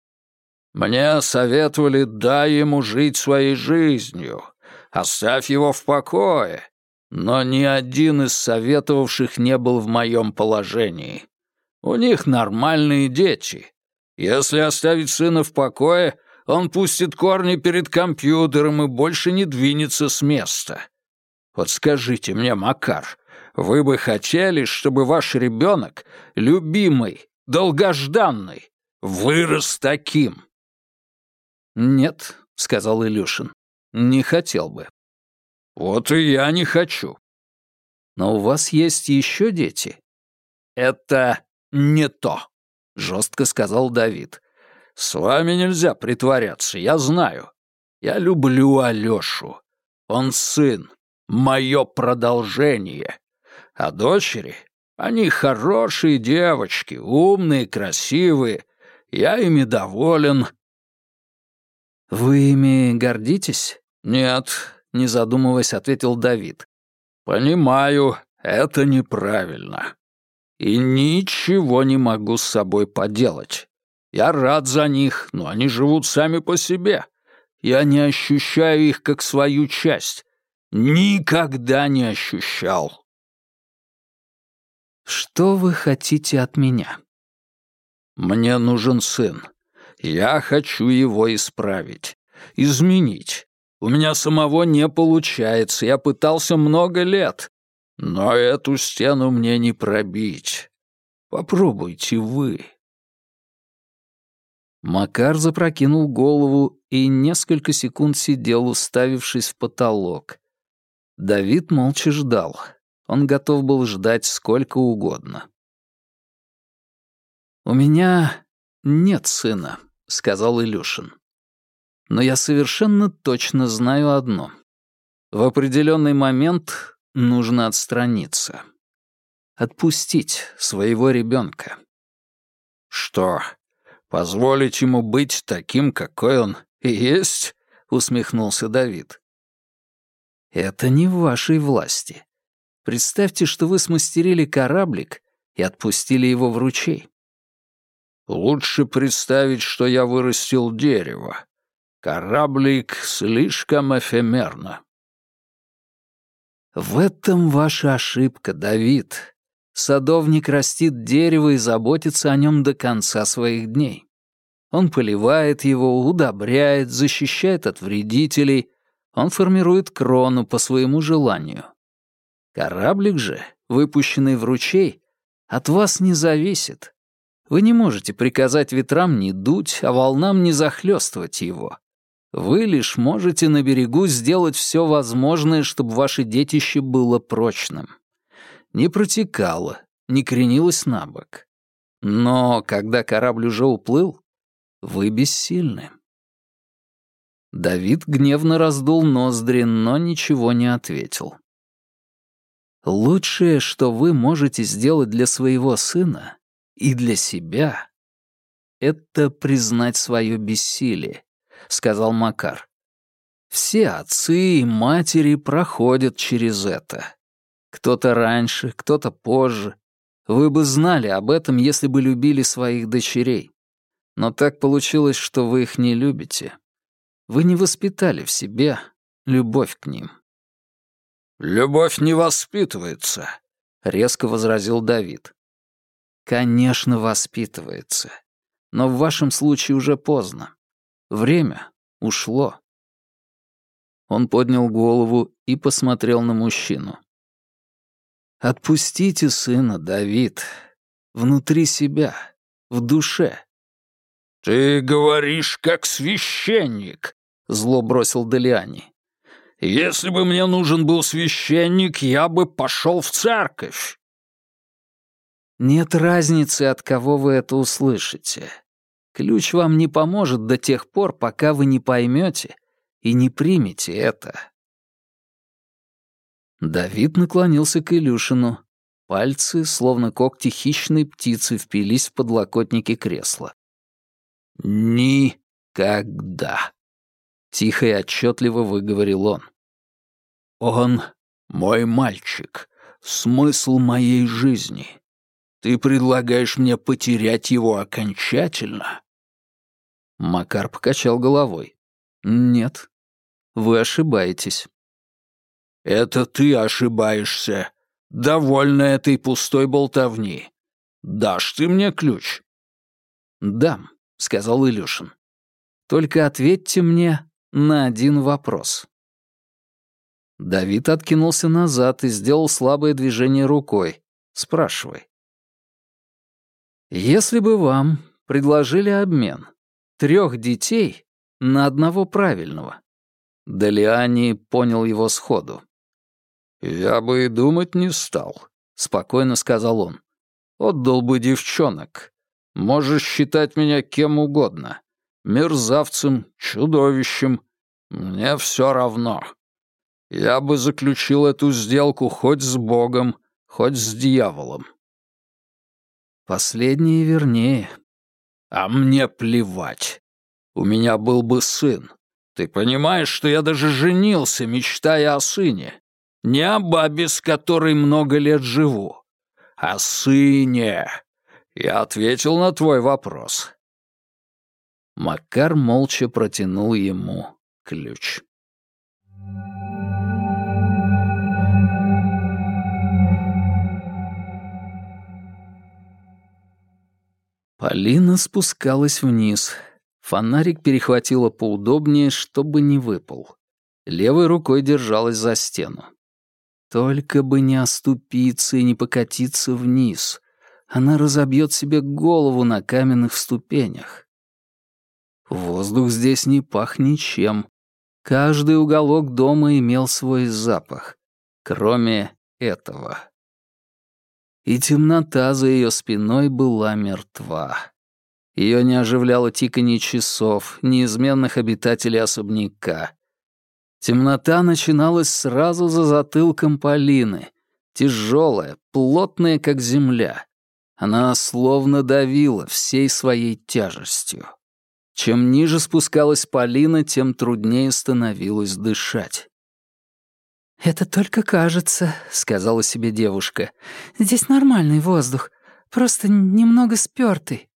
Мне советовали дай ему жить своей жизнью, оставь его в покое. Но ни один из советовавших не был в моем положении. У них нормальные дети. Если оставить сына в покое, он пустит корни перед компьютером и больше не двинется с места. Вот скажите мне, Макар, вы бы хотели, чтобы ваш ребенок, любимый, долгожданный, вырос таким?» «Нет», — сказал Илюшин, — «не хотел бы». «Вот и я не хочу». «Но у вас есть еще дети?» «Это не то», — жестко сказал Давид. «С вами нельзя притворяться, я знаю. Я люблю Алёшу. Он сын, мое продолжение. А дочери, они хорошие девочки, умные, красивые. Я ими доволен, «Вы ими гордитесь?» «Нет», — не задумываясь, ответил Давид. «Понимаю, это неправильно. И ничего не могу с собой поделать. Я рад за них, но они живут сами по себе. Я не ощущаю их как свою часть. Никогда не ощущал». «Что вы хотите от меня?» «Мне нужен сын. Я хочу его исправить, изменить. У меня самого не получается, я пытался много лет. Но эту стену мне не пробить. Попробуйте вы. Макар запрокинул голову и несколько секунд сидел, уставившись в потолок. Давид молча ждал. Он готов был ждать сколько угодно. «У меня нет сына», — сказал Илюшин. «Но я совершенно точно знаю одно. В определенный момент нужно отстраниться. Отпустить своего ребенка». «Что, позволить ему быть таким, какой он и есть?» — усмехнулся Давид. «Это не в вашей власти. Представьте, что вы смастерили кораблик и отпустили его в ручей. Лучше представить, что я вырастил дерево. Кораблик слишком эфемерно. В этом ваша ошибка, Давид. Садовник растит дерево и заботится о нем до конца своих дней. Он поливает его, удобряет, защищает от вредителей. Он формирует крону по своему желанию. Кораблик же, выпущенный в ручей, от вас не зависит. Вы не можете приказать ветрам не дуть, а волнам не захлестывать его. Вы лишь можете на берегу сделать все возможное, чтобы ваше детище было прочным. Не протекало, не кренилось на бок. Но когда корабль уже уплыл, вы бессильны. Давид гневно раздул ноздри, но ничего не ответил. «Лучшее, что вы можете сделать для своего сына, и для себя — это признать свое бессилие, — сказал Макар. Все отцы и матери проходят через это. Кто-то раньше, кто-то позже. Вы бы знали об этом, если бы любили своих дочерей. Но так получилось, что вы их не любите. Вы не воспитали в себе любовь к ним. «Любовь не воспитывается», — резко возразил Давид. Конечно, воспитывается. Но в вашем случае уже поздно. Время ушло. Он поднял голову и посмотрел на мужчину. «Отпустите сына, Давид. Внутри себя, в душе». «Ты говоришь, как священник», — зло бросил Делиани. «Если бы мне нужен был священник, я бы пошел в церковь». Нет разницы, от кого вы это услышите. Ключ вам не поможет до тех пор, пока вы не поймете и не примете это. Давид наклонился к Илюшину. Пальцы, словно когти хищной птицы, впились в подлокотники кресла. «Никогда!» — тихо и отчетливо выговорил он. «Он мой мальчик, смысл моей жизни». Ты предлагаешь мне потерять его окончательно?» Макар покачал головой. «Нет, вы ошибаетесь». «Это ты ошибаешься. Довольно этой пустой болтовни. Дашь ты мне ключ?» «Дам», — сказал Илюшин. «Только ответьте мне на один вопрос». Давид откинулся назад и сделал слабое движение рукой. «Спрашивай». Если бы вам предложили обмен трех детей на одного правильного, Делиани понял его сходу. «Я бы и думать не стал», — спокойно сказал он. «Отдал бы девчонок. Можешь считать меня кем угодно. Мерзавцем, чудовищем. Мне все равно. Я бы заключил эту сделку хоть с Богом, хоть с дьяволом. Последнее вернее. А мне плевать. У меня был бы сын. Ты понимаешь, что я даже женился, мечтая о сыне. Не о бабе, с которой много лет живу. О сыне. Я ответил на твой вопрос. Макар молча протянул ему ключ. Полина спускалась вниз. Фонарик перехватила поудобнее, чтобы не выпал. Левой рукой держалась за стену. Только бы не оступиться и не покатиться вниз. Она разобьет себе голову на каменных ступенях. Воздух здесь не пах ничем. Каждый уголок дома имел свой запах, кроме этого и темнота за ее спиной была мертва. Ее не оживляло тиканье часов, неизменных обитателей особняка. Темнота начиналась сразу за затылком Полины, тяжелая, плотная, как земля. Она словно давила всей своей тяжестью. Чем ниже спускалась Полина, тем труднее становилось дышать. «Это только кажется», — сказала себе девушка. «Здесь нормальный воздух, просто немного спёртый».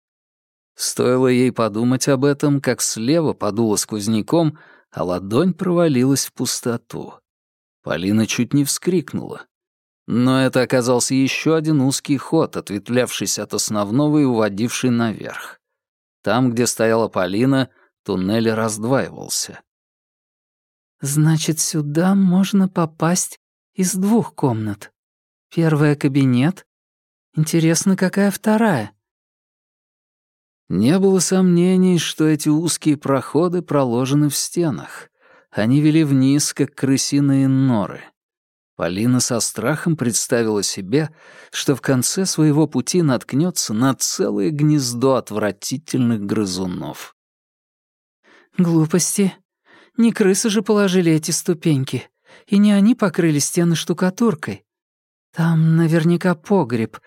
Стоило ей подумать об этом, как слева подуло сквозняком, а ладонь провалилась в пустоту. Полина чуть не вскрикнула. Но это оказался еще один узкий ход, ответвлявшийся от основного и уводивший наверх. Там, где стояла Полина, туннель раздваивался. Значит, сюда можно попасть из двух комнат. Первая — кабинет. Интересно, какая вторая? Не было сомнений, что эти узкие проходы проложены в стенах. Они вели вниз, как крысиные норы. Полина со страхом представила себе, что в конце своего пути наткнется на целое гнездо отвратительных грызунов. «Глупости», не крысы же положили эти ступеньки, и не они покрыли стены штукатуркой. Там наверняка погреб.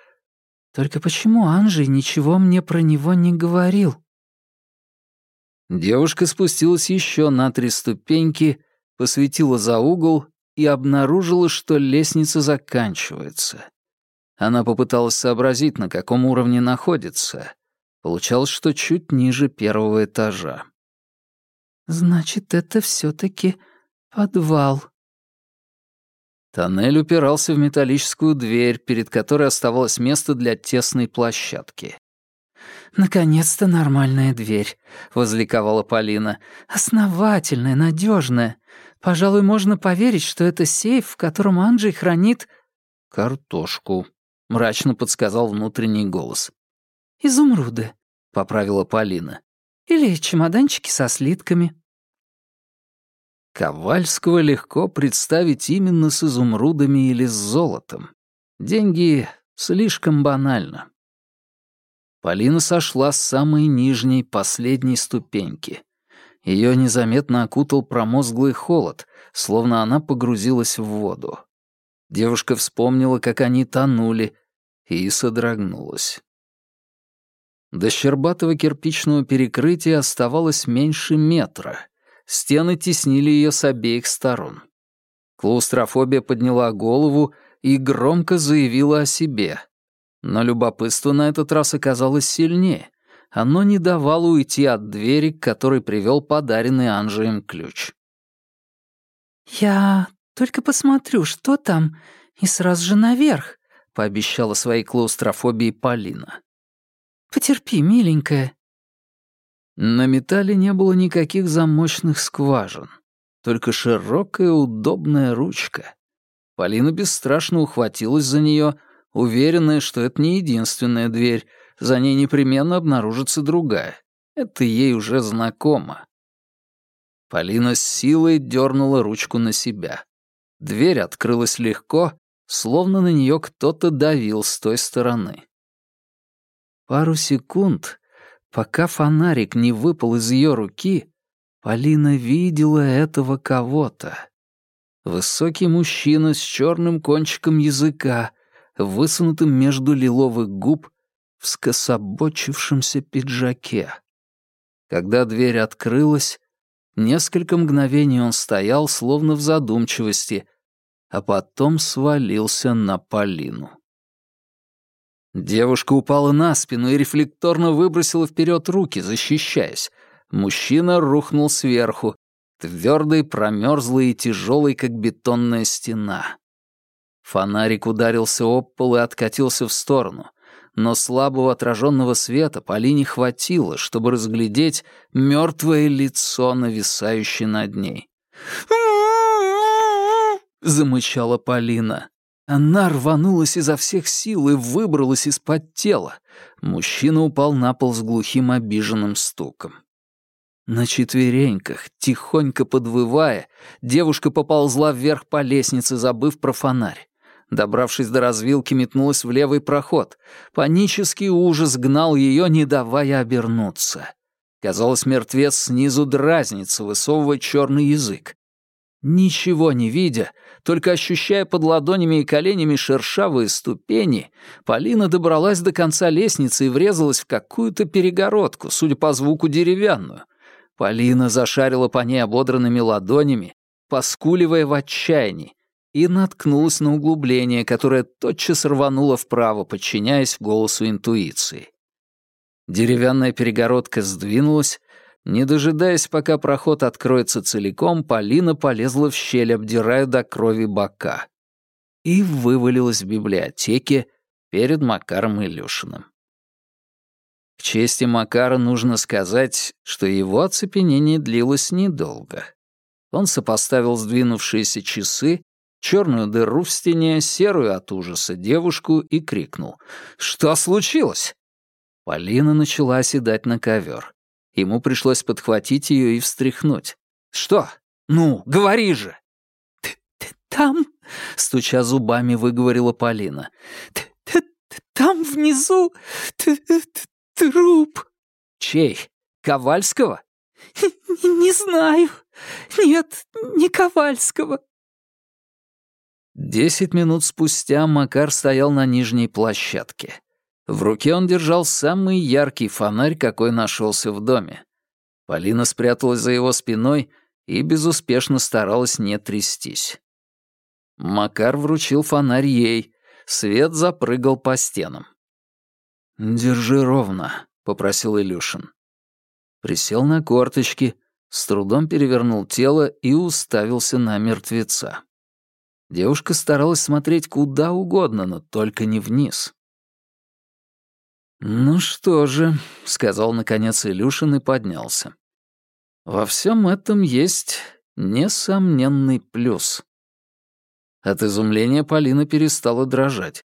Только почему Анжи ничего мне про него не говорил?» Девушка спустилась еще на три ступеньки, посветила за угол и обнаружила, что лестница заканчивается. Она попыталась сообразить, на каком уровне находится. Получалось, что чуть ниже первого этажа. Значит, это все-таки подвал. Тоннель упирался в металлическую дверь, перед которой оставалось место для тесной площадки. «Наконец-то нормальная дверь», — возликовала Полина. «Основательная, надежная. Пожалуй, можно поверить, что это сейф, в котором Анджей хранит...» «Картошку», — мрачно подсказал внутренний голос. «Изумруды», — поправила Полина. «Или чемоданчики со слитками». Ковальского легко представить именно с изумрудами или с золотом. Деньги слишком банально. Полина сошла с самой нижней, последней ступеньки. Ее незаметно окутал промозглый холод, словно она погрузилась в воду. Девушка вспомнила, как они тонули, и содрогнулась. До щербатого кирпичного перекрытия оставалось меньше метра, Стены теснили ее с обеих сторон. Клаустрофобия подняла голову и громко заявила о себе. Но любопытство на этот раз оказалось сильнее. Оно не давало уйти от двери, к которой привел подаренный Анжеем ключ. «Я только посмотрю, что там, и сразу же наверх», — пообещала своей клаустрофобии Полина. «Потерпи, миленькая, на металле не было никаких замочных скважин, только широкая удобная ручка. Полина бесстрашно ухватилась за нее, уверенная, что это не единственная дверь, за ней непременно обнаружится другая. Это ей уже знакомо. Полина с силой дернула ручку на себя. Дверь открылась легко, словно на нее кто-то давил с той стороны. Пару секунд Пока фонарик не выпал из ее руки, Полина видела этого кого-то. Высокий мужчина с черным кончиком языка, высунутым между лиловых губ, в скособочившемся пиджаке. Когда дверь открылась, несколько мгновений он стоял, словно в задумчивости, а потом свалился на Полину. Девушка упала на спину и рефлекторно выбросила вперед руки, защищаясь. Мужчина рухнул сверху, твердый, промерзлый и тяжелый, как бетонная стена. Фонарик ударился об пол и откатился в сторону, но слабого отраженного света Полине хватило, чтобы разглядеть мертвое лицо, нависающее над ней. замычала Полина. Она рванулась изо всех сил и выбралась из-под тела. Мужчина упал на пол с глухим обиженным стуком. На четвереньках, тихонько подвывая, девушка поползла вверх по лестнице, забыв про фонарь. Добравшись до развилки, метнулась в левый проход. Панический ужас гнал ее, не давая обернуться. Казалось, мертвец снизу дразнится, высовывая черный язык. Ничего не видя, только ощущая под ладонями и коленями шершавые ступени, Полина добралась до конца лестницы и врезалась в какую-то перегородку, судя по звуку деревянную. Полина зашарила по ней ободранными ладонями, поскуливая в отчаянии, и наткнулась на углубление, которое тотчас рвануло вправо, подчиняясь голосу интуиции. Деревянная перегородка сдвинулась, не дожидаясь, пока проход откроется целиком, Полина полезла в щель, обдирая до крови бока. И вывалилась в библиотеке перед Макаром Илюшиным. К чести Макара нужно сказать, что его оцепенение длилось недолго. Он сопоставил сдвинувшиеся часы, черную дыру в стене, серую от ужаса девушку и крикнул «Что случилось?». Полина начала оседать на ковер. Ему пришлось подхватить ее и встряхнуть. «Что? Ну, говори же!» «Ты, ты там?» — стуча зубами, выговорила Полина. «Ты, ты, ты там внизу ты, ты, труп!» «Чей? Ковальского?» «Не, не знаю. Нет, не Ковальского». Десять минут спустя Макар стоял на нижней площадке. В руке он держал самый яркий фонарь, какой нашелся в доме. Полина спряталась за его спиной и безуспешно старалась не трястись. Макар вручил фонарь ей. Свет запрыгал по стенам. «Держи ровно», — попросил Илюшин. Присел на корточки, с трудом перевернул тело и уставился на мертвеца. Девушка старалась смотреть куда угодно, но только не вниз. «Ну что же», — сказал наконец Илюшин и поднялся. «Во всем этом есть несомненный плюс». От изумления Полина перестала дрожать.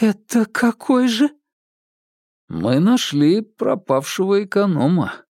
«Это какой же?» «Мы нашли пропавшего эконома»,